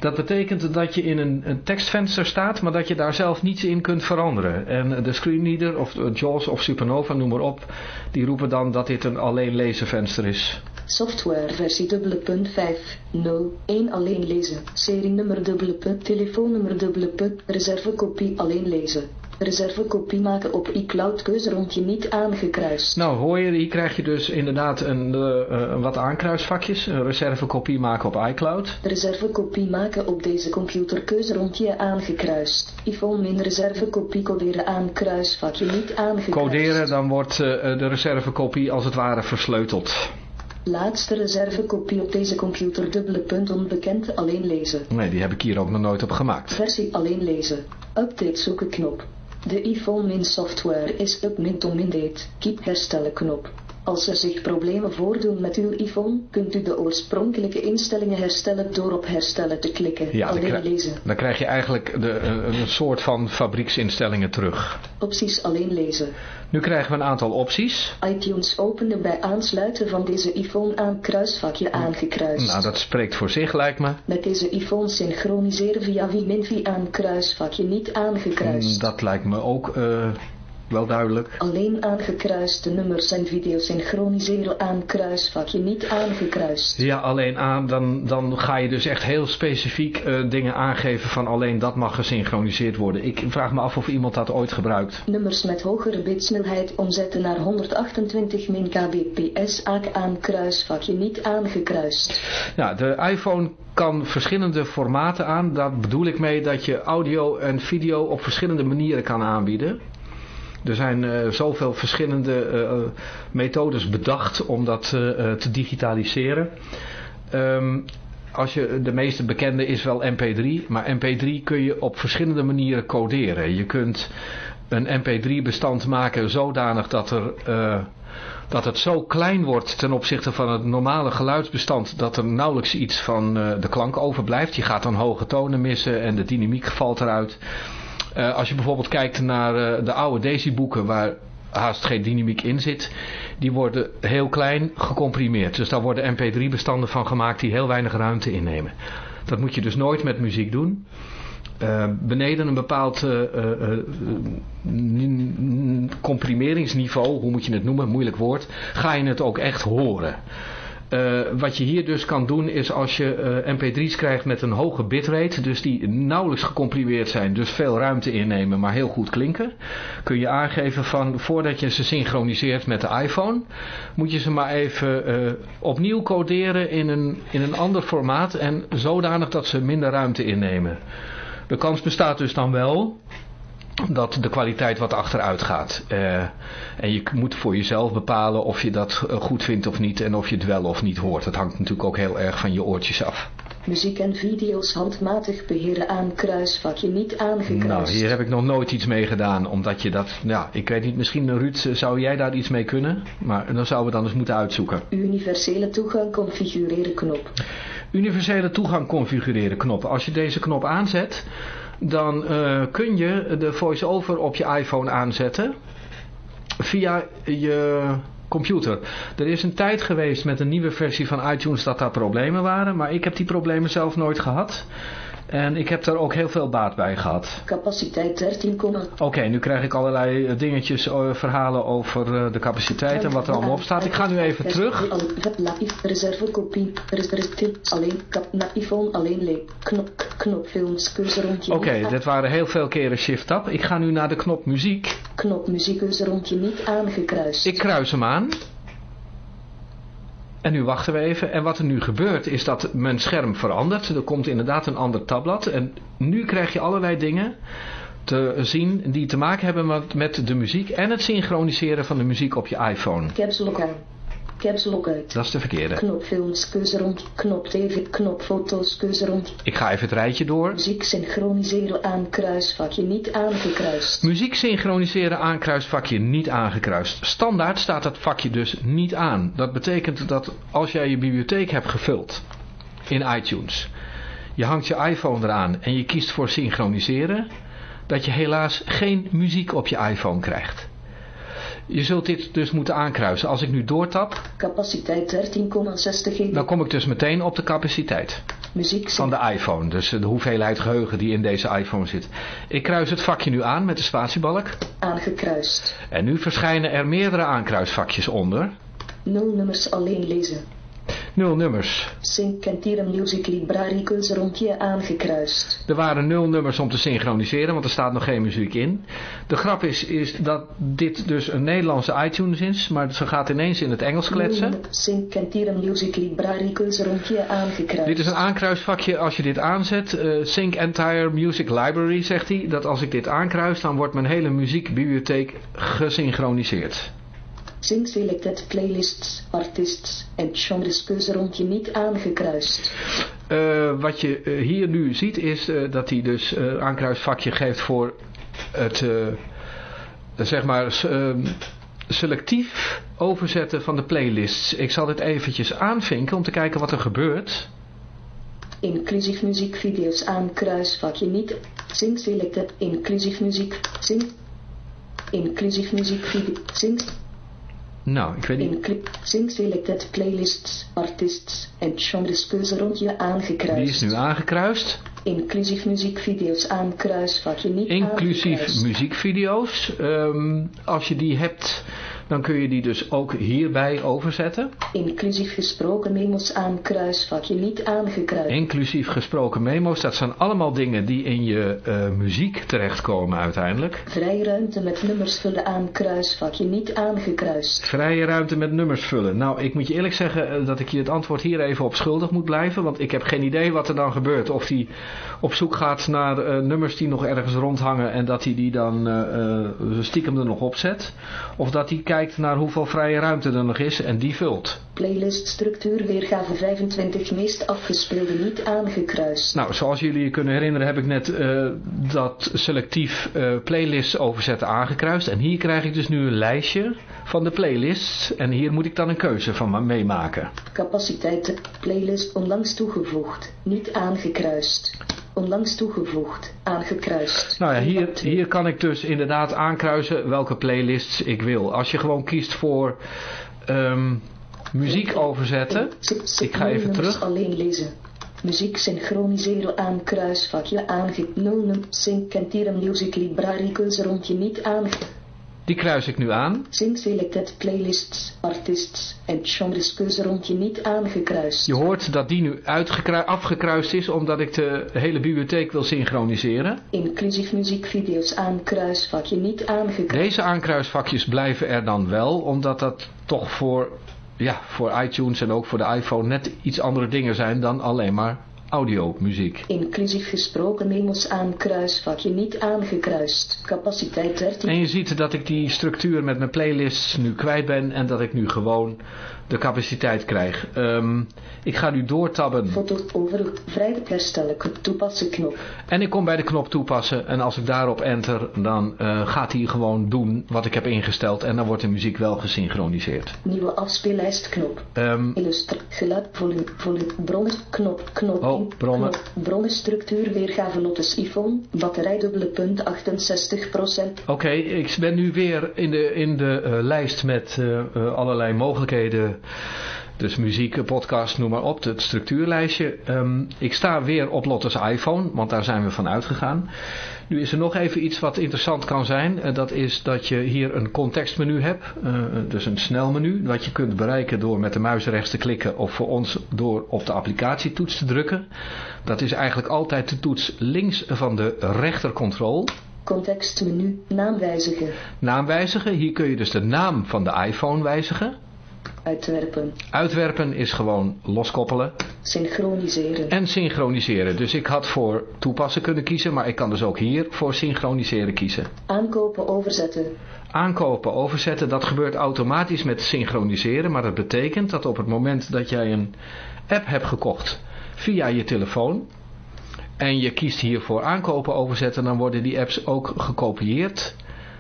dat betekent dat je in een, een, tekstvenster staat, maar dat je daar zelf niets in kunt veranderen. En de screenreader of JAWS of Supernova, noem maar op, die roepen dan dat dit een alleen lezen venster is. Software versie dubbele punt 5, 0, 1 alleen lezen. Serienummer dubbele punt, telefoonnummer dubbele punt, reservekopie alleen lezen. Reservekopie maken op iCloud keuzerondje niet aangekruist. Nou hoor je, hier krijg je dus inderdaad een, uh, wat aankruisvakjes. Een reservekopie maken op iCloud. Reservekopie maken op deze computer keuzerondje aangekruist. iPhone min reservekopie coderen aankruisvakje niet aangekruist. Coderen, dan wordt uh, de reservekopie als het ware versleuteld. Laatste reservekopie op deze computer dubbele punt onbekend alleen lezen. Nee, die heb ik hier ook nog nooit op gemaakt. Versie alleen lezen. Update zoeken knop. De iPhone Min software is upmint onmindate. Keep herstellen knop. Als er zich problemen voordoen met uw iPhone, kunt u de oorspronkelijke instellingen herstellen door op herstellen te klikken. Ja, Alleen dan lezen. Dan krijg je eigenlijk de, een soort van fabrieksinstellingen terug. Opties alleen lezen. Nu krijgen we een aantal opties. iTunes openen bij aansluiten van deze iPhone aan kruisvakje aangekruist. Nou, dat spreekt voor zich lijkt me. Met deze iPhone synchroniseren via Wiminvi aan kruisvakje niet aangekruist. Mm, dat lijkt me ook... Uh wel duidelijk. Alleen aangekruiste nummers en video's synchroniseren aan kruisvakje, niet aangekruist. Ja, alleen aan, dan, dan ga je dus echt heel specifiek uh, dingen aangeven van alleen dat mag gesynchroniseerd worden. Ik vraag me af of iemand dat ooit gebruikt. Nummers met hogere bitsnelheid omzetten naar 128 min kbps aan kruisvakje, niet aangekruist. Ja, de iPhone kan verschillende formaten aan. Daar bedoel ik mee dat je audio en video op verschillende manieren kan aanbieden. Er zijn uh, zoveel verschillende uh, methodes bedacht om dat uh, te digitaliseren. Um, als je, de meeste bekende is wel mp3, maar mp3 kun je op verschillende manieren coderen. Je kunt een mp3 bestand maken zodanig dat, er, dat het zo klein wordt ten opzichte van het normale geluidsbestand dat er nauwelijks iets van de klank overblijft. Je gaat dan hoge tonen missen en de dynamiek valt eruit. Uh, als je bijvoorbeeld kijkt naar uh, de oude Daisy-boeken waar haast geen dynamiek in zit, die worden heel klein gecomprimeerd. Dus daar worden mp3-bestanden van gemaakt die heel weinig ruimte innemen. Dat moet je dus nooit met muziek doen. Uh, beneden een bepaald comprimeringsniveau, hoe moet je het noemen, moeilijk woord, ga je het ook echt horen. Uh, wat je hier dus kan doen is als je uh, mp3's krijgt met een hoge bitrate, dus die nauwelijks gecomprimeerd zijn, dus veel ruimte innemen, maar heel goed klinken, kun je aangeven van voordat je ze synchroniseert met de iPhone, moet je ze maar even uh, opnieuw coderen in een, in een ander formaat en zodanig dat ze minder ruimte innemen. De kans bestaat dus dan wel dat de kwaliteit wat achteruit gaat. Uh, en je moet voor jezelf bepalen of je dat eh, goed vindt of niet en of je het wel of niet hoort. Dat hangt natuurlijk ook heel erg van je oortjes af. Muziek en video's handmatig beheren aan kruisvakje niet aangekruist. Nou, hier heb ik nog nooit iets mee gedaan, omdat je dat, ja, ik weet niet, misschien Ruud, zou jij daar iets mee kunnen? Maar dan zouden we dan eens moeten uitzoeken. Universele toegang configureren knop. Universele toegang configureren knop. Als je deze knop aanzet, dan uh, kun je de voice-over op je iPhone aanzetten via je computer. Er is een tijd geweest met een nieuwe versie van iTunes dat daar problemen waren, maar ik heb die problemen zelf nooit gehad. En ik heb daar ook heel veel baat bij gehad. Capaciteit 13, Oké, nu krijg ik allerlei eh, dingetjes, eh, verhalen over eh, de capaciteit en wat er allemaal op staat. Ik ga nu even terug. Reservekopie, alleen, iPhone alleen leek. Knop, knop, films, cursor rondje. Oké, dit waren heel veel keren shift-up. Ik ga nu naar de knop muziek. Knop muziek, cursor rondje niet aangekruist. Ik kruis hem aan. En nu wachten we even. En wat er nu gebeurt is dat mijn scherm verandert. Er komt inderdaad een ander tabblad. En nu krijg je allerlei dingen te zien die te maken hebben met de muziek en het synchroniseren van de muziek op je iPhone. Caps lock aan. Caps lock uit. Dat is de verkeerde. Knop films, keuze rond. Knop tv, knop foto's, keuze rond. Ik ga even het rijtje door. Muziek synchroniseren aan kruisvakje niet aangekruist. Muziek synchroniseren aan kruisvakje niet aangekruist. Standaard staat dat vakje dus niet aan. Dat betekent dat als jij je bibliotheek hebt gevuld in iTunes. Je hangt je iPhone eraan en je kiest voor synchroniseren dat je helaas geen muziek op je iPhone krijgt. Je zult dit dus moeten aankruisen. Als ik nu doortap... Capaciteit 13,60 GB. Dan kom ik dus meteen op de capaciteit. Muziek van de iPhone. Dus de hoeveelheid geheugen die in deze iPhone zit. Ik kruis het vakje nu aan met de spatiebalk. Aangekruist. En nu verschijnen er meerdere aankruisvakjes onder. Nul nummers alleen lezen. Nul nummers. Sync Kentirum Music Library rondje aangekruist. Er waren nul nummers om te synchroniseren, want er staat nog geen muziek in. De grap is, is dat dit dus een Nederlandse iTunes is, maar ze gaat ineens in het Engels kletsen. Sync Kentirum Music Library rondje aangekruist. Dit is een aankruisvakje als je dit aanzet. Uh, Sync Entire Music Library, zegt hij. Dat als ik dit aankruis, dan wordt mijn hele muziekbibliotheek gesynchroniseerd. Sync selected playlists, artists en genres rondje niet aangekruist. Uh, wat je uh, hier nu ziet is uh, dat hij dus een aankruisvakje geeft voor het, zeg maar, ehm, selectief overzetten van de playlists. Ik zal dit eventjes aanvinken om te kijken wat er gebeurt. Inclusief muziekvideo's aankruisvakje niet. Sync selected inclusief muziek. Sync. Inclusief muziekvideo. Sync. Nou, ik weet niet. In clip, sync selected playlists, artists en genres rondje aangekruist. Die is nu aangekruist. Inclusief muziekvideo's aankruis, wat je niet Inclusief muziekvideo's. Um, als je die hebt, dan kun je die dus ook hierbij overzetten. Inclusief gesproken memo's aankruis, wat je niet aangekruist. Inclusief gesproken memo's, dat zijn allemaal dingen die in je uh, muziek terechtkomen uiteindelijk. Vrije ruimte met nummers vullen aankruis, wat je niet aangekruist. Vrije ruimte met nummers vullen. Nou, ik moet je eerlijk zeggen eh, dat ik je het antwoord hier even op schuldig moet blijven, want ik heb geen idee wat er dan gebeurt. Of die op zoek gaat naar uh, nummers die nog ergens rondhangen en dat hij die dan uh, stiekem er nog opzet. Of dat hij kijkt naar hoeveel vrije ruimte er nog is en die vult. Playlist structuur weergave 25 meest afgespeelde niet aangekruist. Nou, zoals jullie je kunnen herinneren heb ik net uh, dat selectief uh, playlists overzetten aangekruist. En hier krijg ik dus nu een lijstje van de playlists. En hier moet ik dan een keuze van meemaken. Capaciteit playlist onlangs toegevoegd, niet aangekruist. Onlangs toegevoegd, aangekruist. Nou ja, hier, hier kan ik dus inderdaad aankruisen welke playlists ik wil. Als je gewoon kiest voor um, muziek overzetten. Ik ga even terug. alleen lezen. Muziek synchroniseren aan kruisvakje aange... sync kentirum music library keuze rondje niet aange... Die kruis ik nu aan. Sync selected playlists, artists en genres keuze rondje niet aangekruist. Je hoort dat die nu afgekruist is omdat ik de hele bibliotheek wil synchroniseren. Inclusief muziekvideo's aankruisvakje niet aangekruist. Deze aankruisvakjes blijven er dan wel omdat dat toch voor, ja, voor iTunes en ook voor de iPhone net iets andere dingen zijn dan alleen maar audiomuziek. Inclusief gesproken memos aankruisvakje niet aangekruist. Capaciteit 13. En je ziet dat ik die structuur met mijn playlists nu kwijt ben en dat ik nu gewoon de capaciteit krijg. Um, ik ga nu doortabben. Foto over vrij herstellen, toepassen knop. En ik kom bij de knop toepassen en als ik daarop enter, dan uh, gaat hij gewoon doen wat ik heb ingesteld en dan wordt de muziek wel gesynchroniseerd. Nieuwe afspeellijst knop. Um, Illustre geluid volume, volume bronnen knop knop. Oh, bronnen. Knop, bronnenstructuur weergave Lotus iPhone batterij dubbele punt 68% Oké, okay, ik ben nu weer in de, in de uh, lijst met uh, allerlei mogelijkheden Dus muziek, podcast, noem maar op, het structuurlijstje. Ehm, ik sta weer op Lottes iPhone, want daar zijn we van uitgegaan. Nu is er nog even iets wat interessant kan zijn. Uh, dat is dat je hier een contextmenu hebt. Uh, dus een snelmenu. Wat je kunt bereiken door met de muis rechts te klikken. Of voor ons door op de applicatietoets te drukken. Dat is eigenlijk altijd de toets links van de rechtercontrol. Contextmenu, naam wijzigen. Naam wijzigen. Hier kun je dus de naam van de iPhone wijzigen. Uitwerpen. Uitwerpen is gewoon loskoppelen. Synchroniseren. En synchroniseren. Dus ik had voor toepassen kunnen kiezen, maar ik kan dus ook hier voor synchroniseren kiezen. Aankopen, overzetten. Aankopen, overzetten, dat gebeurt automatisch met synchroniseren, maar dat betekent dat op het moment dat jij een app hebt gekocht via je telefoon en je kiest hier voor aankopen, overzetten, dan worden die apps ook gekopieerd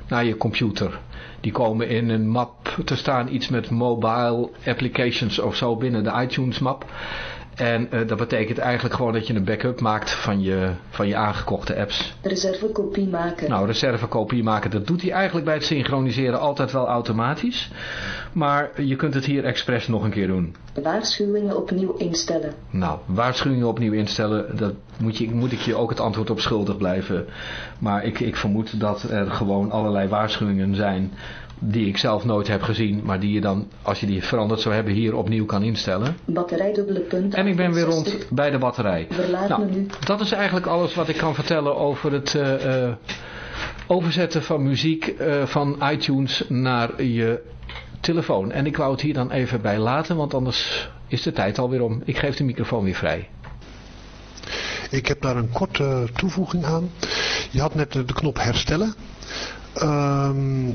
naar je computer. Die komen in een map te staan, iets met mobile applications of zo binnen de iTunes map. En uh, dat betekent eigenlijk gewoon dat je een backup maakt van je, van je aangekochte apps. Reservekopie maken. Nou, reservekopie maken, dat doet hij eigenlijk bij het synchroniseren altijd wel automatisch. Maar je kunt het hier expres nog een keer doen. Waarschuwingen opnieuw instellen. Nou, waarschuwingen opnieuw instellen, dat moet, je, moet ik je ook het antwoord op schuldig blijven. Maar ik, ik vermoed dat er gewoon allerlei waarschuwingen zijn die ik zelf nooit heb gezien, maar die je dan, als je die veranderd zou hebben, hier opnieuw kan instellen. Batterij dubbele punt. En ik ben weer rond bij de batterij. Verlaat nou, menu. Dat is eigenlijk alles wat ik kan vertellen over het uh, uh, overzetten van muziek uh, van iTunes naar je telefoon. En ik wou het hier dan even bij laten, want anders is de tijd alweer om. Ik geef de microfoon weer vrij. Ik heb daar een korte toevoeging aan. Je had net de knop herstellen. Um,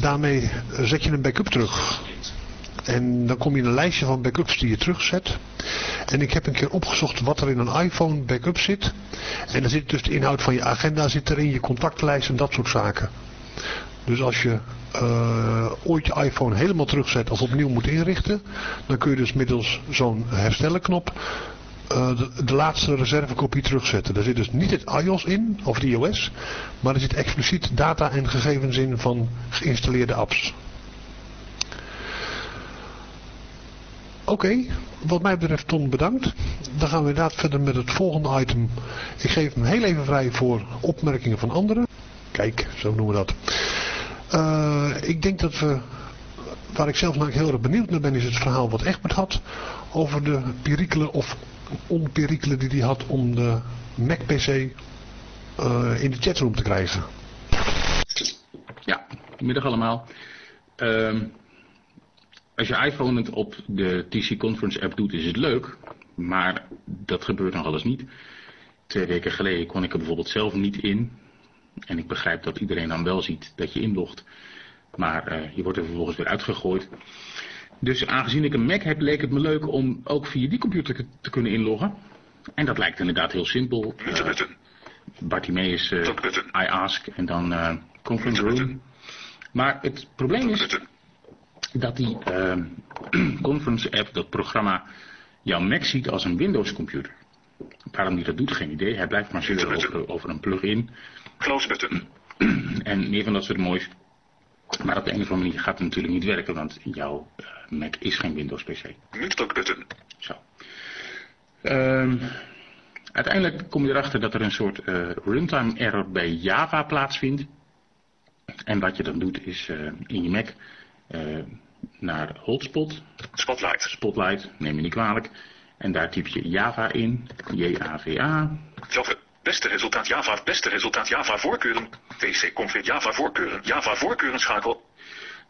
daarmee zet je een backup terug. En dan kom je in een lijstje van backups die je terugzet. En ik heb een keer opgezocht wat er in een iPhone backup zit. En dan zit dus de inhoud van je agenda zit erin, je contactlijst en dat soort zaken. Dus als je uh, ooit je iPhone helemaal terugzet of opnieuw moet inrichten, dan kun je dus middels zo'n herstellen knop uh, de, laatste reservekopie terugzetten. Daar zit dus niet het iOS in, of de iOS, maar er zit expliciet data en gegevens in van geïnstalleerde apps. Oké, wat mij betreft Ton bedankt. Dan gaan we inderdaad verder met het volgende item. Ik geef hem heel even vrij voor opmerkingen van anderen. Kijk, zo noemen we dat. Uh, ik denk dat we, waar ik zelf namelijk heel erg benieuwd naar ben, is het verhaal wat Egbert had over de perikelen of onperikelen die hij had om de Mac-PC uh, in de chatroom te krijgen. Ja, middag allemaal. Uh, als je iPhone het op de TC Conference app doet is het leuk, maar dat gebeurt nog alles niet. Twee weken geleden kon ik er bijvoorbeeld zelf niet in. En ik begrijp dat iedereen dan wel ziet dat je inlogt. Maar uh, je wordt er vervolgens weer uitgegooid. Dus aangezien ik een Mac heb, leek het me leuk om ook via die computer te kunnen inloggen. En dat lijkt inderdaad heel simpel. Uh, Bartimeus, uh, I ask en dan uh, conference room. Maar het probleem is dat die uh, conference app, dat programma, jouw Mac ziet als een Windows computer. Waarom hij dat doet, geen idee. Hij blijft maar zeuren over, over een plugin. Close button. En meer van dat soort moois. Maar op de een of andere manier gaat het natuurlijk niet werken, want jouw uh, Mac is geen Windows PC. Mute button. Zo. Um, uiteindelijk kom je erachter dat er een soort uh, runtime error bij Java plaatsvindt. En wat je dan doet is uh, in je Mac naar Hotspot. Spotlight. Spotlight, neem je niet kwalijk. En daar typ je Java in. J-A-V-A. Java. Beste resultaat Java, beste resultaat Java voorkeuren. VC config Java voorkeuren, Java voorkeuren schakel.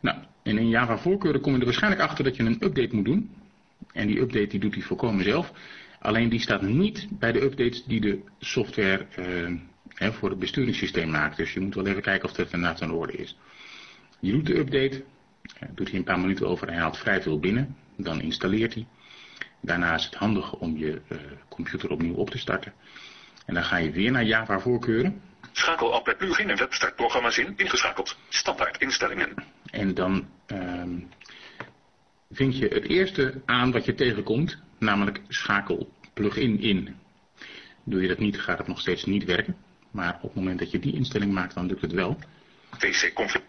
Nou, en in Java voorkeuren kom je er waarschijnlijk achter dat je een update moet doen. En die update die doet hij volkomen zelf. Alleen die staat niet bij de updates die de software hè, voor het besturingssysteem maakt. Dus je moet wel even kijken of dat inderdaad aan de orde is. Je doet de update, doet hij een paar minuten over en haalt vrij veel binnen. Dan installeert hij. Daarna is het handig om je uh, computer opnieuw op te starten. En dan ga je weer naar Java voorkeuren. Schakel al per plugin en webstartprogramma's in, ingeschakeld. Standaard instellingen. En dan um, vind je het eerste aan wat je tegenkomt, namelijk schakel plugin in. Doe je dat niet, gaat het nog steeds niet werken. Maar op het moment dat je die instelling maakt, dan lukt het wel.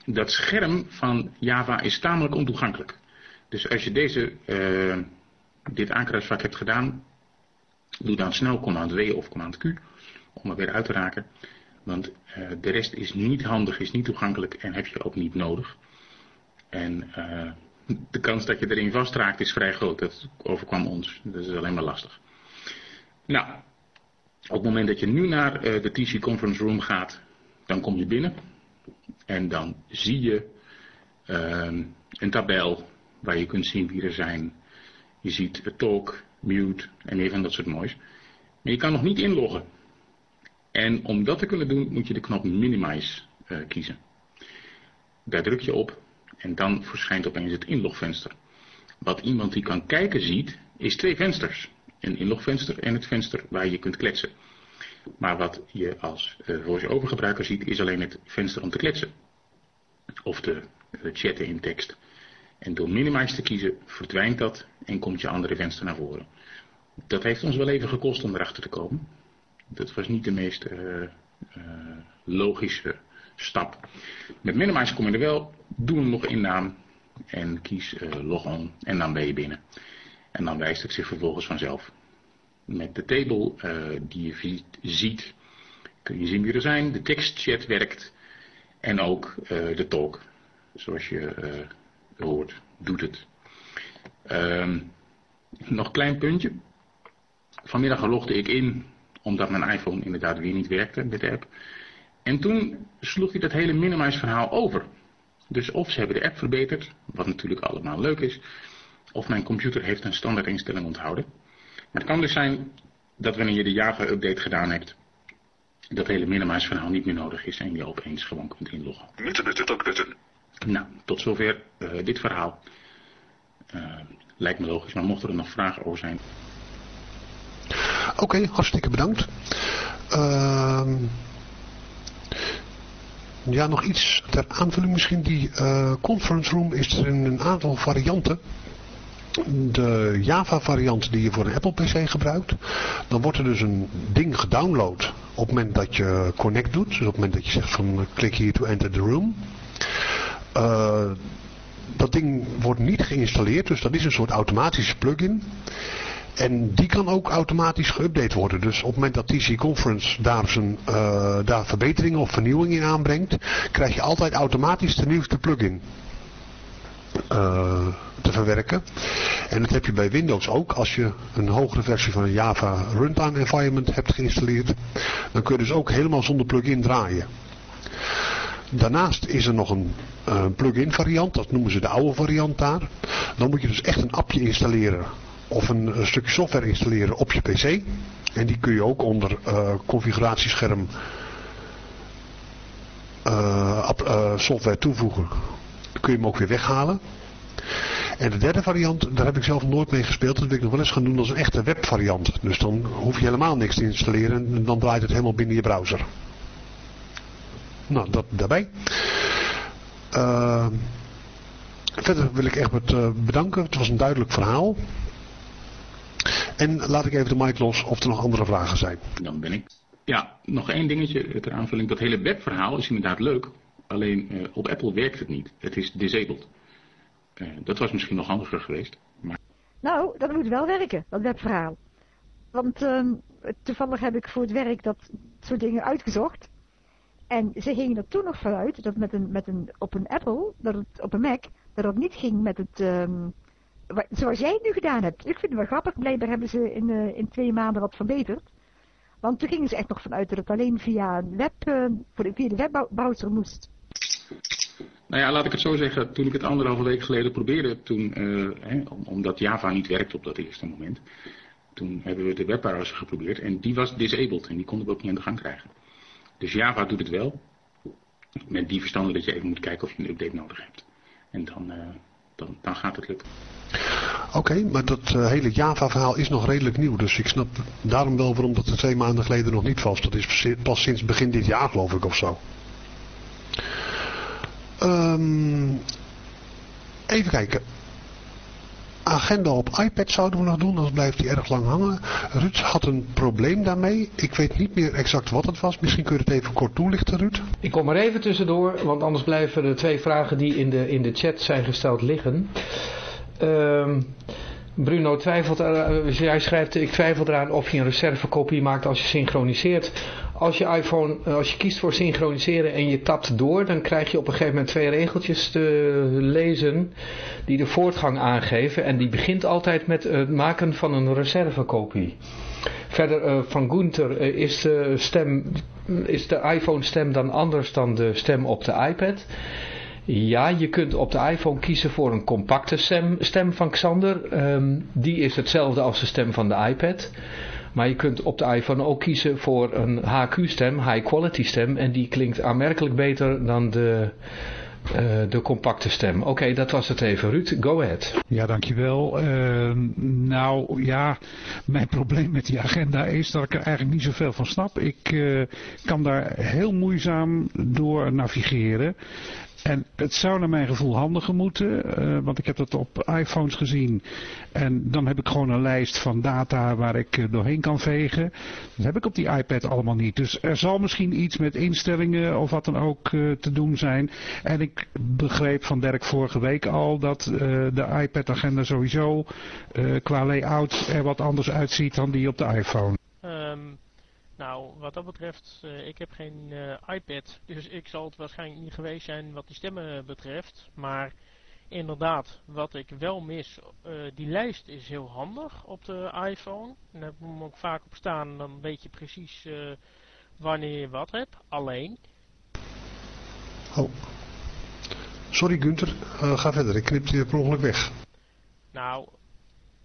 Dat scherm van Java is tamelijk ontoegankelijk. Dus als je deze, uh, dit aankruisvak hebt gedaan, doe dan snel command W of command Q om er weer uit te raken. Want uh, de rest is niet handig, is niet toegankelijk en heb je ook niet nodig. En uh, de kans dat je erin vastraakt is vrij groot. Dat overkwam ons. Dat is alleen maar lastig. Nou, op het moment dat je nu naar uh, de TC Conference Room gaat, dan kom je binnen. En dan zie je een tabel waar je kunt zien wie er zijn. Je ziet talk, mute en meer van dat soort moois. Maar je kan nog niet inloggen. En om dat te kunnen doen moet je de knop Minimize uh, kiezen. Daar druk je op en dan verschijnt opeens het inlogvenster. Wat iemand die kan kijken ziet, is twee vensters. Een inlogvenster en het venster waar je kunt kletsen. Maar wat je als uh, voice-over gebruiker ziet, is alleen het venster om te kletsen. Of te uh, chatten in tekst. En door Minimize te kiezen verdwijnt dat en komt je andere venster naar voren. Dat heeft ons wel even gekost om erachter te komen. Dat was niet de meest uh, uh, logische stap. Met Minimize kom je er wel. Doe een login naam en kies uh, logon en dan ben je binnen. En dan wijst het zich vervolgens vanzelf. Met de table die je ziet kun je zien wie er zijn. De tekstchat werkt en ook de talk. Zoals je hoort, doet het. Um, nog een klein puntje. Vanmiddag logde ik in omdat mijn iPhone inderdaad weer niet werkte met de app. En toen sloeg hij dat hele Minimize verhaal over. Dus of ze hebben de app verbeterd, wat natuurlijk allemaal leuk is, of mijn computer heeft een standaard instelling onthouden. Maar het kan dus zijn dat wanneer je de Java update gedaan hebt, dat hele Minimize verhaal niet meer nodig is en je opeens gewoon kunt inloggen. Nou, tot zover uh, dit verhaal. Uh, lijkt me logisch, maar mochten er nog vragen over zijn. Oké, hartstikke bedankt. Uh, ja, nog iets ter aanvulling misschien. Die uh, conference room is er in een aantal varianten. De Java variant die je voor een Apple PC gebruikt. Dan wordt er dus een ding gedownload op het moment dat je connect doet. Dus op het moment dat je zegt van klik hier to enter the room. Uh, dat ding wordt niet geïnstalleerd, dus dat is een soort automatische plugin. En die kan ook automatisch geüpdate worden. Dus op het moment dat TC Conference daar, zijn, uh, daar verbeteringen of vernieuwingen in aanbrengt, krijg je altijd automatisch de nieuwste plugin. Uh, te verwerken. En dat heb je bij Windows ook. Als je een hogere versie van een Java Runtime Environment hebt geïnstalleerd, dan kun je dus ook helemaal zonder plugin draaien. Daarnaast is er nog een uh, plugin variant, dat noemen ze de oude variant daar. Dan moet je dus echt een appje installeren of een, stukje software installeren op je pc. En die kun je ook onder uh, configuratiescherm uh, uh, software toevoegen. Dan kun je hem ook weer weghalen. En de derde variant, daar heb ik zelf nooit mee gespeeld. Dat wil ik nog wel eens gaan doen als een echte webvariant. Dus dan hoef je helemaal niks te installeren en dan draait het helemaal binnen je browser. Nou, dat daarbij. Verder wil ik echt bedanken. Het was een duidelijk verhaal. En laat ik even de mic los of er nog andere vragen zijn. Dan ben ik. Ja, nog één dingetje ter aanvulling. Dat hele webverhaal is inderdaad leuk. Alleen uh, op Apple werkt het niet. Het is disabled. Uh, dat was misschien nog handiger geweest. Maar... Nou, dat moet wel werken, dat webverhaal. Want uh, toevallig heb ik voor het werk dat soort dingen uitgezocht. En ze gingen er toen nog vanuit dat met een, met een, op een Apple, dat het, op een Mac, dat het niet ging met het, um, zoals jij het nu gedaan hebt. Ik vind het wel grappig, blijkbaar hebben ze in, uh, in twee maanden wat verbeterd. Want toen gingen ze echt nog vanuit dat het alleen via, een web, voor de, webbrowser moest. Nou ja, laat ik het zo zeggen. Toen ik het anderhalve week geleden probeerde, toen, uh, hè, omdat Java niet werkte op dat eerste moment, toen hebben we de webbrowser geprobeerd en die was disabled en die konden we ook niet aan de gang krijgen. Dus Java doet het wel. Met die verstanden dat je even moet kijken of je een update nodig hebt. En dan, dan, dan gaat het lukken. Oké, maar dat uh, hele Java verhaal is nog redelijk nieuw. Dus ik snap daarom wel waarom dat er twee maanden geleden nog niet was. Dat is pas sinds begin dit jaar geloof ik of zo. Um, even kijken agenda op iPad zouden we nog doen, anders blijft die erg lang hangen. Ruud had een probleem daarmee. Ik weet niet meer exact wat het was. Misschien kun je het even kort toelichten, Ruud. Ik kom er even tussendoor, want anders blijven de twee vragen die in de, in de chat zijn gesteld liggen. Ehm, Bruno twijfelt, uh, jij schrijft, ik twijfel eraan of je een reservekopie maakt als je synchroniseert. Als je iPhone, eh, als je kiest voor synchroniseren en je tapt door, dan krijg je op een gegeven moment twee regeltjes te lezen die de voortgang aangeven. En die begint altijd met het maken van een reservekopie. Verder uh, van Gunther is de stem, is de iPhone stem dan anders dan de stem op de iPad. Ja, je kunt op de iPhone kiezen voor een compacte stem, stem van Xander. Um, die is hetzelfde als de stem van de iPad. Maar je kunt op de iPhone ook kiezen voor een HQ-stem, high quality stem. En die klinkt aanmerkelijk beter dan de, uh, de compacte stem. Oké, dat was het even. Ruud, go ahead. Ja, dankjewel. Uh, nou ja, mijn probleem met die agenda is dat ik er eigenlijk niet zoveel van snap. Ik uh, kan daar heel moeizaam door navigeren. En het zou naar mijn gevoel handiger moeten, uh, want ik heb dat op iPhones gezien. En dan heb ik gewoon een lijst van data waar ik uh, doorheen kan vegen. Dat heb ik op die iPad allemaal niet. Dus er zal misschien iets met instellingen of wat dan ook uh, te doen zijn. En ik begreep van Dirk vorige week al dat de iPad-agenda sowieso qua layout er wat anders uitziet dan die op de iPhone. Um... Nou, wat dat betreft, uh, ik heb geen uh, iPad, dus ik zal het waarschijnlijk niet geweest zijn wat die stemmen betreft. Maar inderdaad, wat ik wel mis, uh, die lijst is heel handig op de iPhone. Daar moet ik ook vaak op staan, dan weet je precies wanneer je wat hebt. Alleen... Oh. Sorry Gunther, ga verder, ik knip je per ongeluk weg. Nou,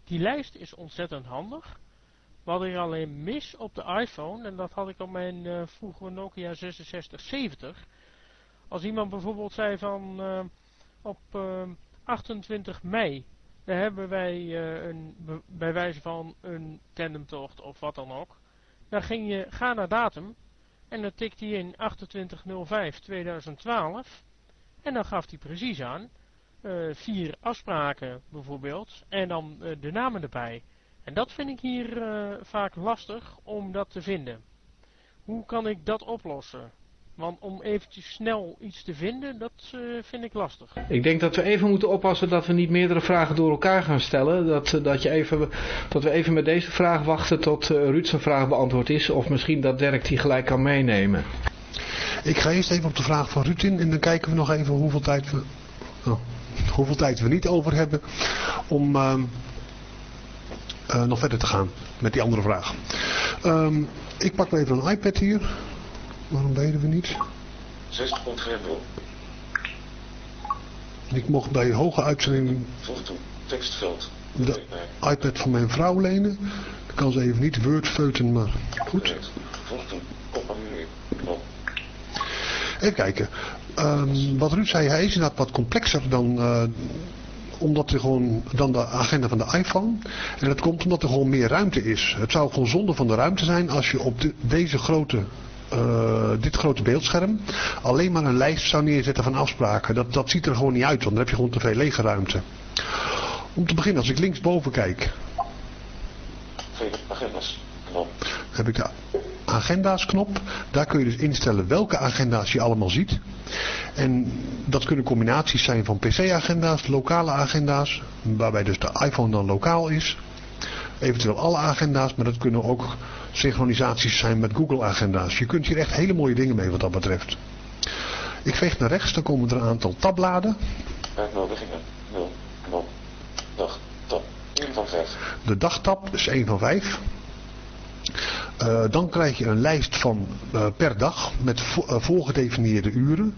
die lijst is ontzettend handig. Wat ik alleen mis op de iPhone, en dat had ik op mijn uh, vroegere Nokia 6670. Als iemand bijvoorbeeld zei van uh, op uh, 28 mei, daar hebben wij een, bij wijze van een tandemtocht of wat dan ook. Dan ging je, ga naar datum en dan tikte hij in 28.05.2012 en dan gaf hij precies aan, vier afspraken bijvoorbeeld, en dan de namen erbij. En dat vind ik hier uh, vaak lastig om dat te vinden. Hoe kan ik dat oplossen? Want om eventjes snel iets te vinden, dat uh, vind ik lastig. Ik denk dat we even moeten oppassen dat we niet meerdere vragen door elkaar gaan stellen. Dat, eh, dat, je even, dat we even met deze vraag wachten tot uh, Ruud zijn vraag beantwoord is. Of misschien dat Dirk die gelijk kan meenemen. Ik ga eerst even op de vraag van Ruud in. En dan kijken we nog even hoeveel tijd we, oh, hoeveel tijd we niet over hebben. Om... Uh, uh, nog verder te gaan met die andere vraag. Um, ik pak even een iPad hier. Waarom weten we niet? 6 grendel. Ik mocht bij hoge uitzending... Voeg toe, tekstveld. De iPad van mijn vrouw lenen. Ik kan ze even niet Word feuten, maar goed. Voeg toe, kopieer. Even kijken. Um, wat Ruud zei, hij is inderdaad wat complexer dan... Uh, omdat er gewoon dan de agenda van de iPhone. En dat komt omdat er gewoon meer ruimte is. Het zou gewoon zonde van de ruimte zijn als je op de, deze grote, uh, dit grote beeldscherm alleen maar een lijst zou neerzetten van afspraken. Dat, dat ziet er gewoon niet uit, want dan heb je gewoon te veel lege ruimte. Om te beginnen, als ik linksboven kijk. Knop. Heb ik de agenda's knop. Daar kun je dus instellen welke agenda's je allemaal ziet. En dat kunnen combinaties zijn van PC-agenda's, lokale agenda's, waarbij dus de iPhone dan lokaal is. Eventueel alle agenda's, maar dat kunnen ook synchronisaties zijn met Google-agenda's. Je kunt hier echt hele mooie dingen mee wat dat betreft. Ik veeg naar rechts, dan komen er een aantal tabbladen. Uitnodigingen, 0, knop, dag, tab, 1 van 5. De dagtab is 1 van 5. Uh, dan krijg je een lijst van uh, per dag met vo uh, voorgedefinieerde uren.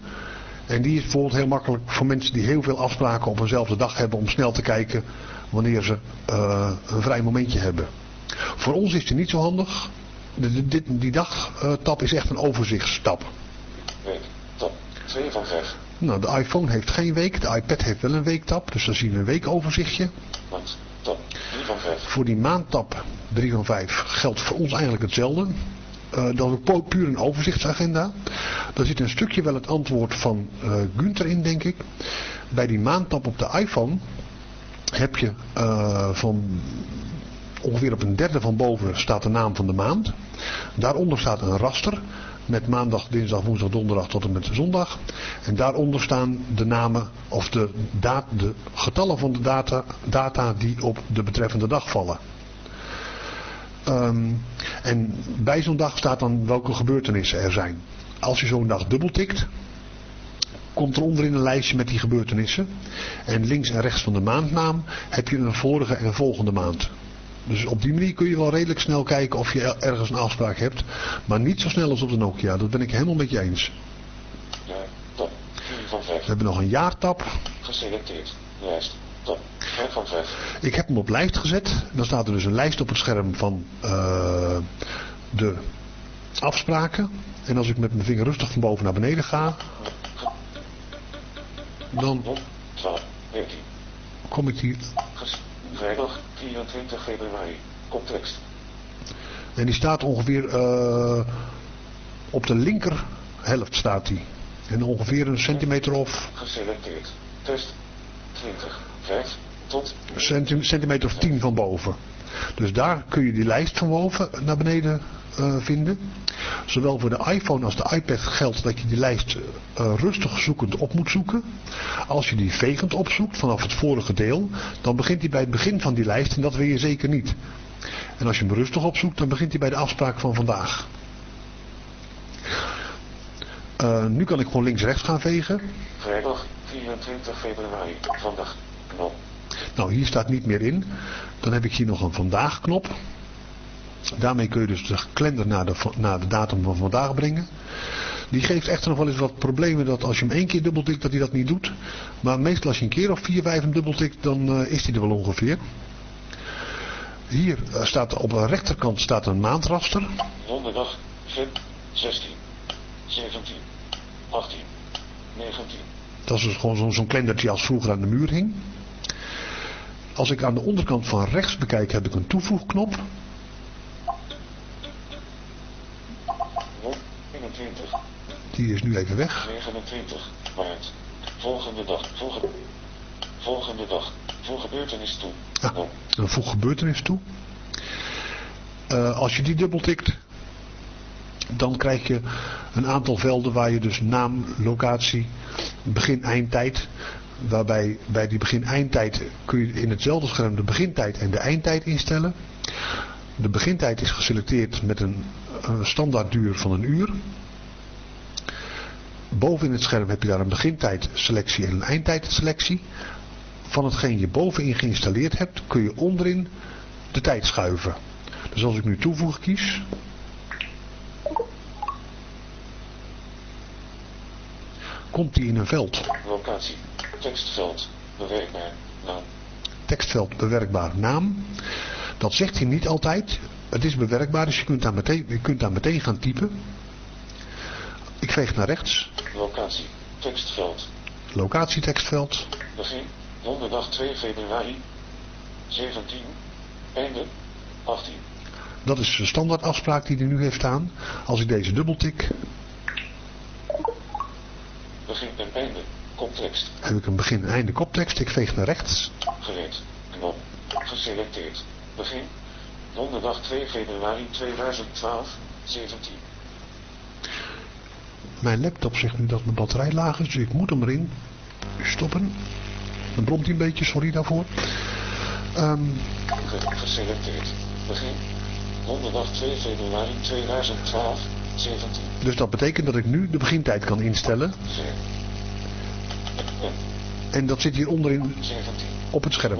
En die is bijvoorbeeld heel makkelijk voor mensen die heel veel afspraken op eenzelfde dag hebben om snel te kijken wanneer ze een vrij momentje hebben. Voor ons is die niet zo handig. De, de, die dagtab is echt een overzichtstab. Week, tab, 2 van 5. Nou, de iPhone heeft geen week, de iPad heeft wel een weektab, dus dan zien we een weekoverzichtje. Tab, 3 van 5. Voor die maandtab 3 van 5 geldt voor ons eigenlijk hetzelfde. Uh, dat is puur een overzichtsagenda. Daar zit een stukje wel het antwoord van uh, Gunther in, denk ik. Bij die maandtab op de iPhone heb je uh, van ongeveer op een derde van boven staat de naam van de maand. Daaronder staat een raster met maandag, dinsdag, woensdag, donderdag tot en met zondag. En daaronder staan de namen of de, de getallen van de data, data die op de betreffende dag vallen. Um, en bij zo'n dag staat dan welke gebeurtenissen er zijn. Als je zo'n dag dubbeltikt, komt er onderin een lijstje met die gebeurtenissen. En links en rechts van de maandnaam heb je een vorige en volgende maand. Dus op die manier kun je wel redelijk snel kijken of je ergens een afspraak hebt. Maar niet zo snel als op de Nokia. Dat ben ik helemaal met je eens. Ja, top. 4 van 5. We hebben nog een jaartap. Geselecteerd. Lijst. Top. 5 van 5. Ik heb hem op lijst gezet. Dan staat er dus een lijst op het scherm van uh, de afspraken. En als ik met mijn vinger rustig van boven naar beneden ga. Dan 12, 14. kom ik hier Vrijdag 24 februari. Context. En die staat ongeveer uh, op de linker helft staat die. En ongeveer een centimeter of... Geselecteerd. Test 20. 5 tot... Centi centimeter of 10 van boven. Dus daar kun je die lijst van boven naar beneden uh, vinden. Zowel voor de iPhone als de iPad geldt dat je die lijst uh, rustig zoekend op moet zoeken. Als je die vegend opzoekt vanaf het vorige deel, dan begint hij bij het begin van die lijst en dat wil je zeker niet. En als je hem rustig opzoekt, dan begint hij bij de afspraak van vandaag. Uh, nu kan ik gewoon links-rechts gaan vegen. Vrijdag 24 februari, vandaag, knop. Nou, hier staat niet meer in. Dan heb ik hier nog een vandaag knop. Daarmee kun je dus de kalender naar de, naar de datum van vandaag brengen. Die geeft echter nog wel eens wat problemen dat als je hem één keer dubbeltikt dat hij dat niet doet. Maar meestal als je een keer of vier, vijf hem dubbeltikt dan uh, is hij er wel ongeveer. Hier uh, staat op de rechterkant staat een maandraster. Donderdag 16, 17, 18, 19. Dat is dus gewoon zo'n zo kalendertje als vroeger aan de muur hing. Als ik aan de onderkant van rechts bekijk heb ik een toevoegknop. 21. Die is nu even weg. 29 maart. Volgende dag. Volgende, volgende dag. Voeg gebeurtenis toe. Ah, een voeg gebeurtenis toe. Uh, als je die dubbeltikt, dan krijg je een aantal velden waar je dus naam, locatie, begin, eindtijd. Waarbij bij die begin-eindtijd kun je in hetzelfde scherm de begintijd en de eindtijd instellen. De begintijd is geselecteerd met een, standaardduur van een uur. Boven in het scherm heb je daar een begintijdselectie en een eindtijdselectie. Van hetgeen je bovenin geïnstalleerd hebt kun je onderin de tijd schuiven. Dus als ik nu toevoeg kies. Komt die in een veld. Locatie. Tekstveld. Bewerkbaar. Naam. Tekstveld bewerkbaar naam. Dat zegt hij niet altijd. Het is bewerkbaar, dus je kunt daar meteen, je kunt daar meteen gaan typen. Ik veeg naar rechts. Locatie. Tekstveld. Locatie tekstveld. Begin. Donderdag 2 februari. 17. Einde. 18. Dat is de standaardafspraak die hij nu heeft staan. Als ik deze dubbeltik. Begin en einde. Koptekst. Heb ik een begin en einde koptekst. Ik veeg naar rechts. Gereed. Knop. Geselecteerd. Begin. Donderdag 2 februari 2012. 17. Mijn laptop zegt nu dat mijn batterij laag is, dus ik moet hem erin stoppen. Dan bromt hij een beetje, sorry daarvoor. Um, Geselecteerd. Begin. Donderdag 2 februari 2012. 17. Dus dat betekent dat ik nu de begintijd kan instellen. En dat zit hier onderin 17. op het scherm.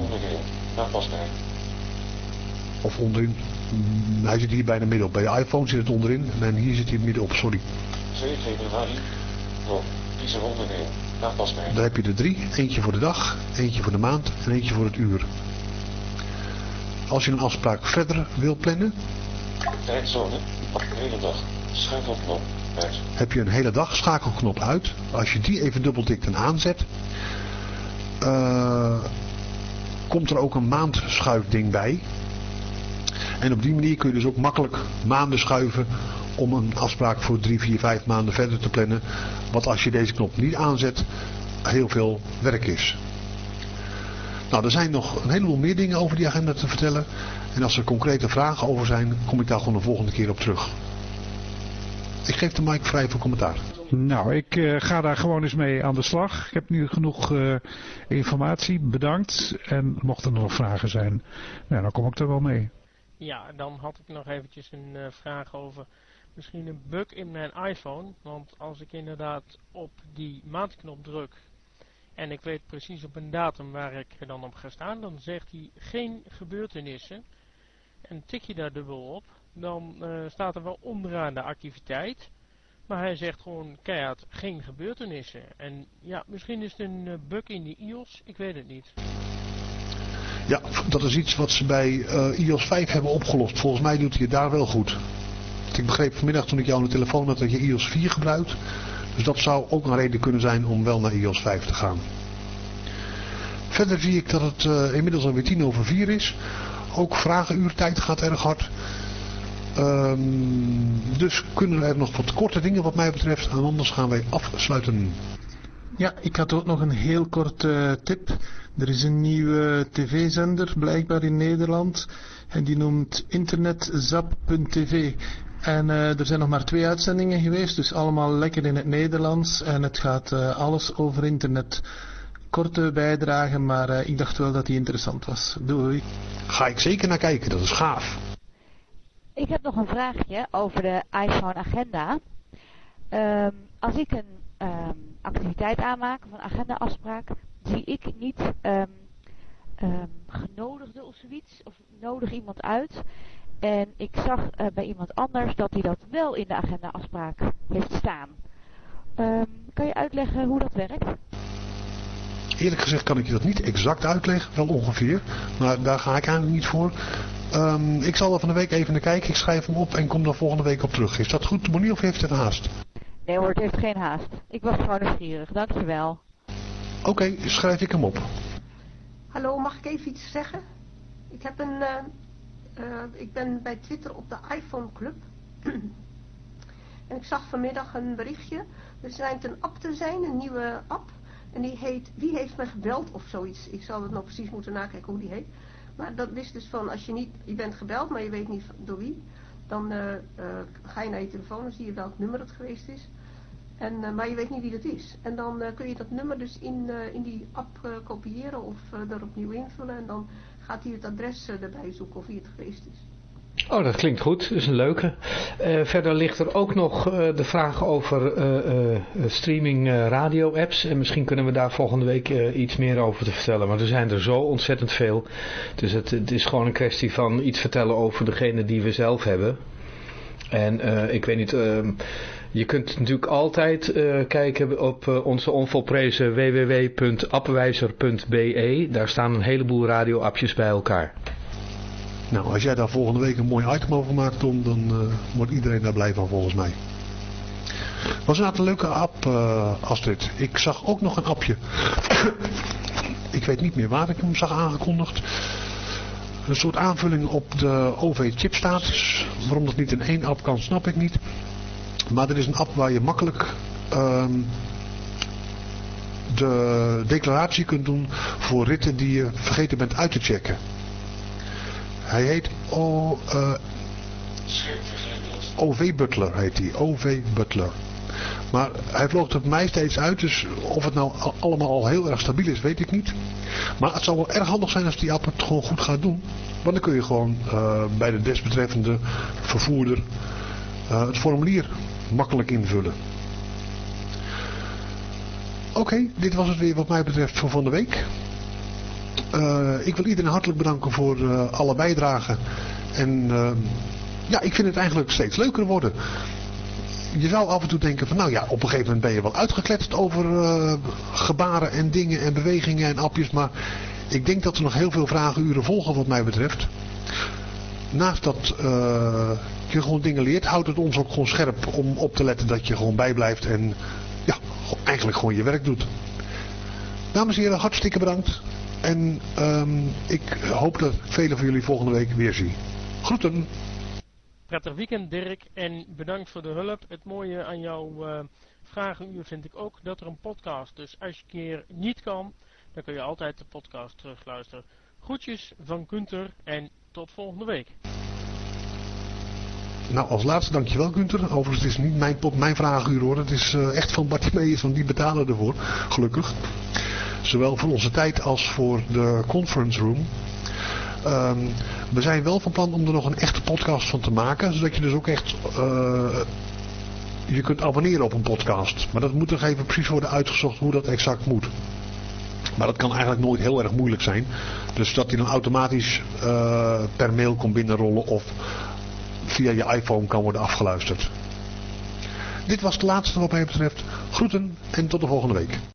Of onderin. Hij zit hier bijna midden op. Bij de iPhone zit het onderin. En hier zit hij midden op, sorry. 2 februari. Kies een onderdeel. Daar heb je er drie. Eentje voor de dag, eentje voor de maand en eentje voor het uur. Als je een afspraak verder wil plannen. Tijdzone. Op de hele dag. Schakelknop. Heb je een hele dag schakelknop uit. Als je die even dubbeltikt en aanzet. Uh, komt er ook een maandschuifding bij. En op die manier kun je dus ook makkelijk maanden schuiven om een afspraak voor 3, 4, 5 maanden verder te plannen. Wat als je deze knop niet aanzet, heel veel werk is. Nou, er zijn nog een heleboel meer dingen over die agenda te vertellen. En als er concrete vragen over zijn, kom ik daar gewoon de volgende keer op terug. Ik geef de mic vrij voor commentaar. Nou, ik uh, ga daar gewoon eens mee aan de slag. Ik heb nu genoeg uh, informatie. Bedankt. En mochten er nog vragen zijn, nou, dan kom ik er wel mee. Ja, dan had ik nog eventjes een uh, vraag over misschien een bug in mijn iPhone. Want als ik inderdaad op die maandknop druk en ik weet precies op een datum waar ik er dan op ga staan, dan zegt hij geen gebeurtenissen. En tik je daar dubbel op, dan uh, staat er wel onderaan de activiteit. Maar hij zegt gewoon keihard geen gebeurtenissen. En ja, misschien is het een uh, bug in de iOS, ik weet het niet. Ja, dat is iets wat ze bij uh, iOS 5 hebben opgelost. Volgens mij doet hij het daar wel goed. Ik begreep vanmiddag toen ik jou aan de telefoon had dat je iOS 4 gebruikt. Dus dat zou ook een reden kunnen zijn om wel naar iOS 5 te gaan. Verder zie ik dat het inmiddels alweer tien over vier is. Ook vragenuurtijd gaat erg hard. Um, dus kunnen er nog wat korte dingen wat mij betreft. En anders gaan wij afsluiten. Ja, ik had ook nog een heel korte tip. Er is een nieuwe tv-zender blijkbaar in Nederland. En die noemt internetzap.tv. En uh, er zijn nog maar twee uitzendingen geweest, dus allemaal lekker in het Nederlands. En het gaat uh, alles over internet. Korte bijdrage, maar uh, ik dacht wel dat die interessant was. Doei. Ga ik zeker naar kijken, dat is gaaf. Ik heb nog een vraagje over de iPhone agenda. Um, als ik een um, activiteit aanmaak of een agenda afspraak, zie ik niet um, genodigde of zoiets, of nodig iemand uit. En ik zag uh, bij iemand anders dat hij dat wel in de agenda afspraak heeft staan. Kan je uitleggen hoe dat werkt? Eerlijk gezegd kan ik je dat niet exact uitleggen, wel ongeveer. Maar daar ga ik eigenlijk niet voor. Um, ik zal er van de week even naar kijken. Ik schrijf hem op en kom dan volgende week op terug. Is dat goed, Monier, of heeft het haast? Nee hoor, het heeft geen haast. Ik was gewoon nieuwsgierig. Dankjewel. Oké, okay, schrijf ik hem op. Hallo, mag ik even iets zeggen? Ik heb een... Uh... Uh, ik ben bij Twitter op de iPhone Club. en ik zag vanmiddag een berichtje. Er schijnt een app te zijn, een nieuwe app. En die heet Wie heeft me gebeld of zoiets. Ik zal het nog precies moeten nakijken hoe die heet. Maar dat is dus van als je niet, je bent gebeld, maar je weet niet door wie. Dan uh, uh, ga je naar je telefoon en zie je welk nummer het geweest is. En, uh, maar je weet niet wie dat is. En dan kun je dat nummer dus in, in die app kopiëren of er opnieuw invullen. En dan gaat hij het adres erbij zoeken of wie het geweest is. Oh, dat klinkt goed. Dat is een leuke. Uh, verder ligt er ook nog uh, de vraag over uh, streaming radio apps. En misschien kunnen we daar volgende week iets meer over te vertellen. Maar er zijn er zo ontzettend veel. Dus het, het is gewoon een kwestie van iets vertellen over degene die we zelf hebben. En ik weet niet... ehm, je kunt natuurlijk altijd kijken op onze onvolprezen www.appwijzer.be. Daar staan een heleboel radioappjes bij elkaar. Nou, als jij daar volgende week een mooi item over maakt, Tom, dan uh, wordt iedereen daar blij van volgens mij. Was inderdaad een leuke app, Astrid. Ik zag ook nog een appje. ik weet niet meer waar ik hem zag aangekondigd. Een soort aanvulling op de OV-chipstatus. Waarom dat niet in één app kan, snap ik niet. Maar er is een app waar je makkelijk um, de declaratie kunt doen voor ritten die je vergeten bent uit te checken. Hij heet o, uh, OV Butler heet hij. OV Butler. Maar hij vloog er mij steeds uit, dus of het nou allemaal al heel erg stabiel is, weet ik niet. Maar het zou wel erg handig zijn als die app het gewoon goed gaat doen. Want dan kun je gewoon uh, bij de desbetreffende vervoerder uh, het formulier makkelijk invullen. Oké, dit was het weer wat mij betreft voor van de week. Uh, ik wil iedereen hartelijk bedanken voor uh, alle bijdragen. En uh, ja, ik vind het eigenlijk steeds leuker worden. Je zou af en toe denken van nou ja, op een gegeven moment ben je wel uitgekletst over gebaren en dingen en bewegingen en appjes. Maar ik denk dat er nog heel veel vragenuren volgen wat mij betreft. Naast dat je gewoon dingen leert, houdt het ons ook gewoon scherp om op te letten dat je gewoon bijblijft en ja, eigenlijk gewoon je werk doet. Dames en heren, hartstikke bedankt. En um, ik hoop dat ik velen van jullie volgende week weer zie. Groeten. Prettig weekend Dirk en bedankt voor de hulp. Het mooie aan jouw uh, vragenuur vind ik ook dat er een podcast. Dus als je een keer niet kan, dan kun je altijd de podcast terugluisteren. Groetjes van Kunter en tot volgende week. Nou, als laatste dankjewel Gunther. Overigens, het is niet mijn, mijn vraaguur hoor. Het is uh, echt van Bartimeus, want die betalen ervoor. Gelukkig. Zowel voor onze tijd als voor de conference room. Um, we zijn wel van plan om er nog een echte podcast van te maken. Zodat je dus ook echt... Uh, je kunt abonneren op een podcast. Maar dat moet nog even precies worden uitgezocht hoe dat exact moet. Maar dat kan eigenlijk nooit heel erg moeilijk zijn. Dus dat die dan automatisch uh, per mail komt binnenrollen of via je iPhone kan worden afgeluisterd. Dit was het laatste wat mij betreft. Groeten en tot de volgende week.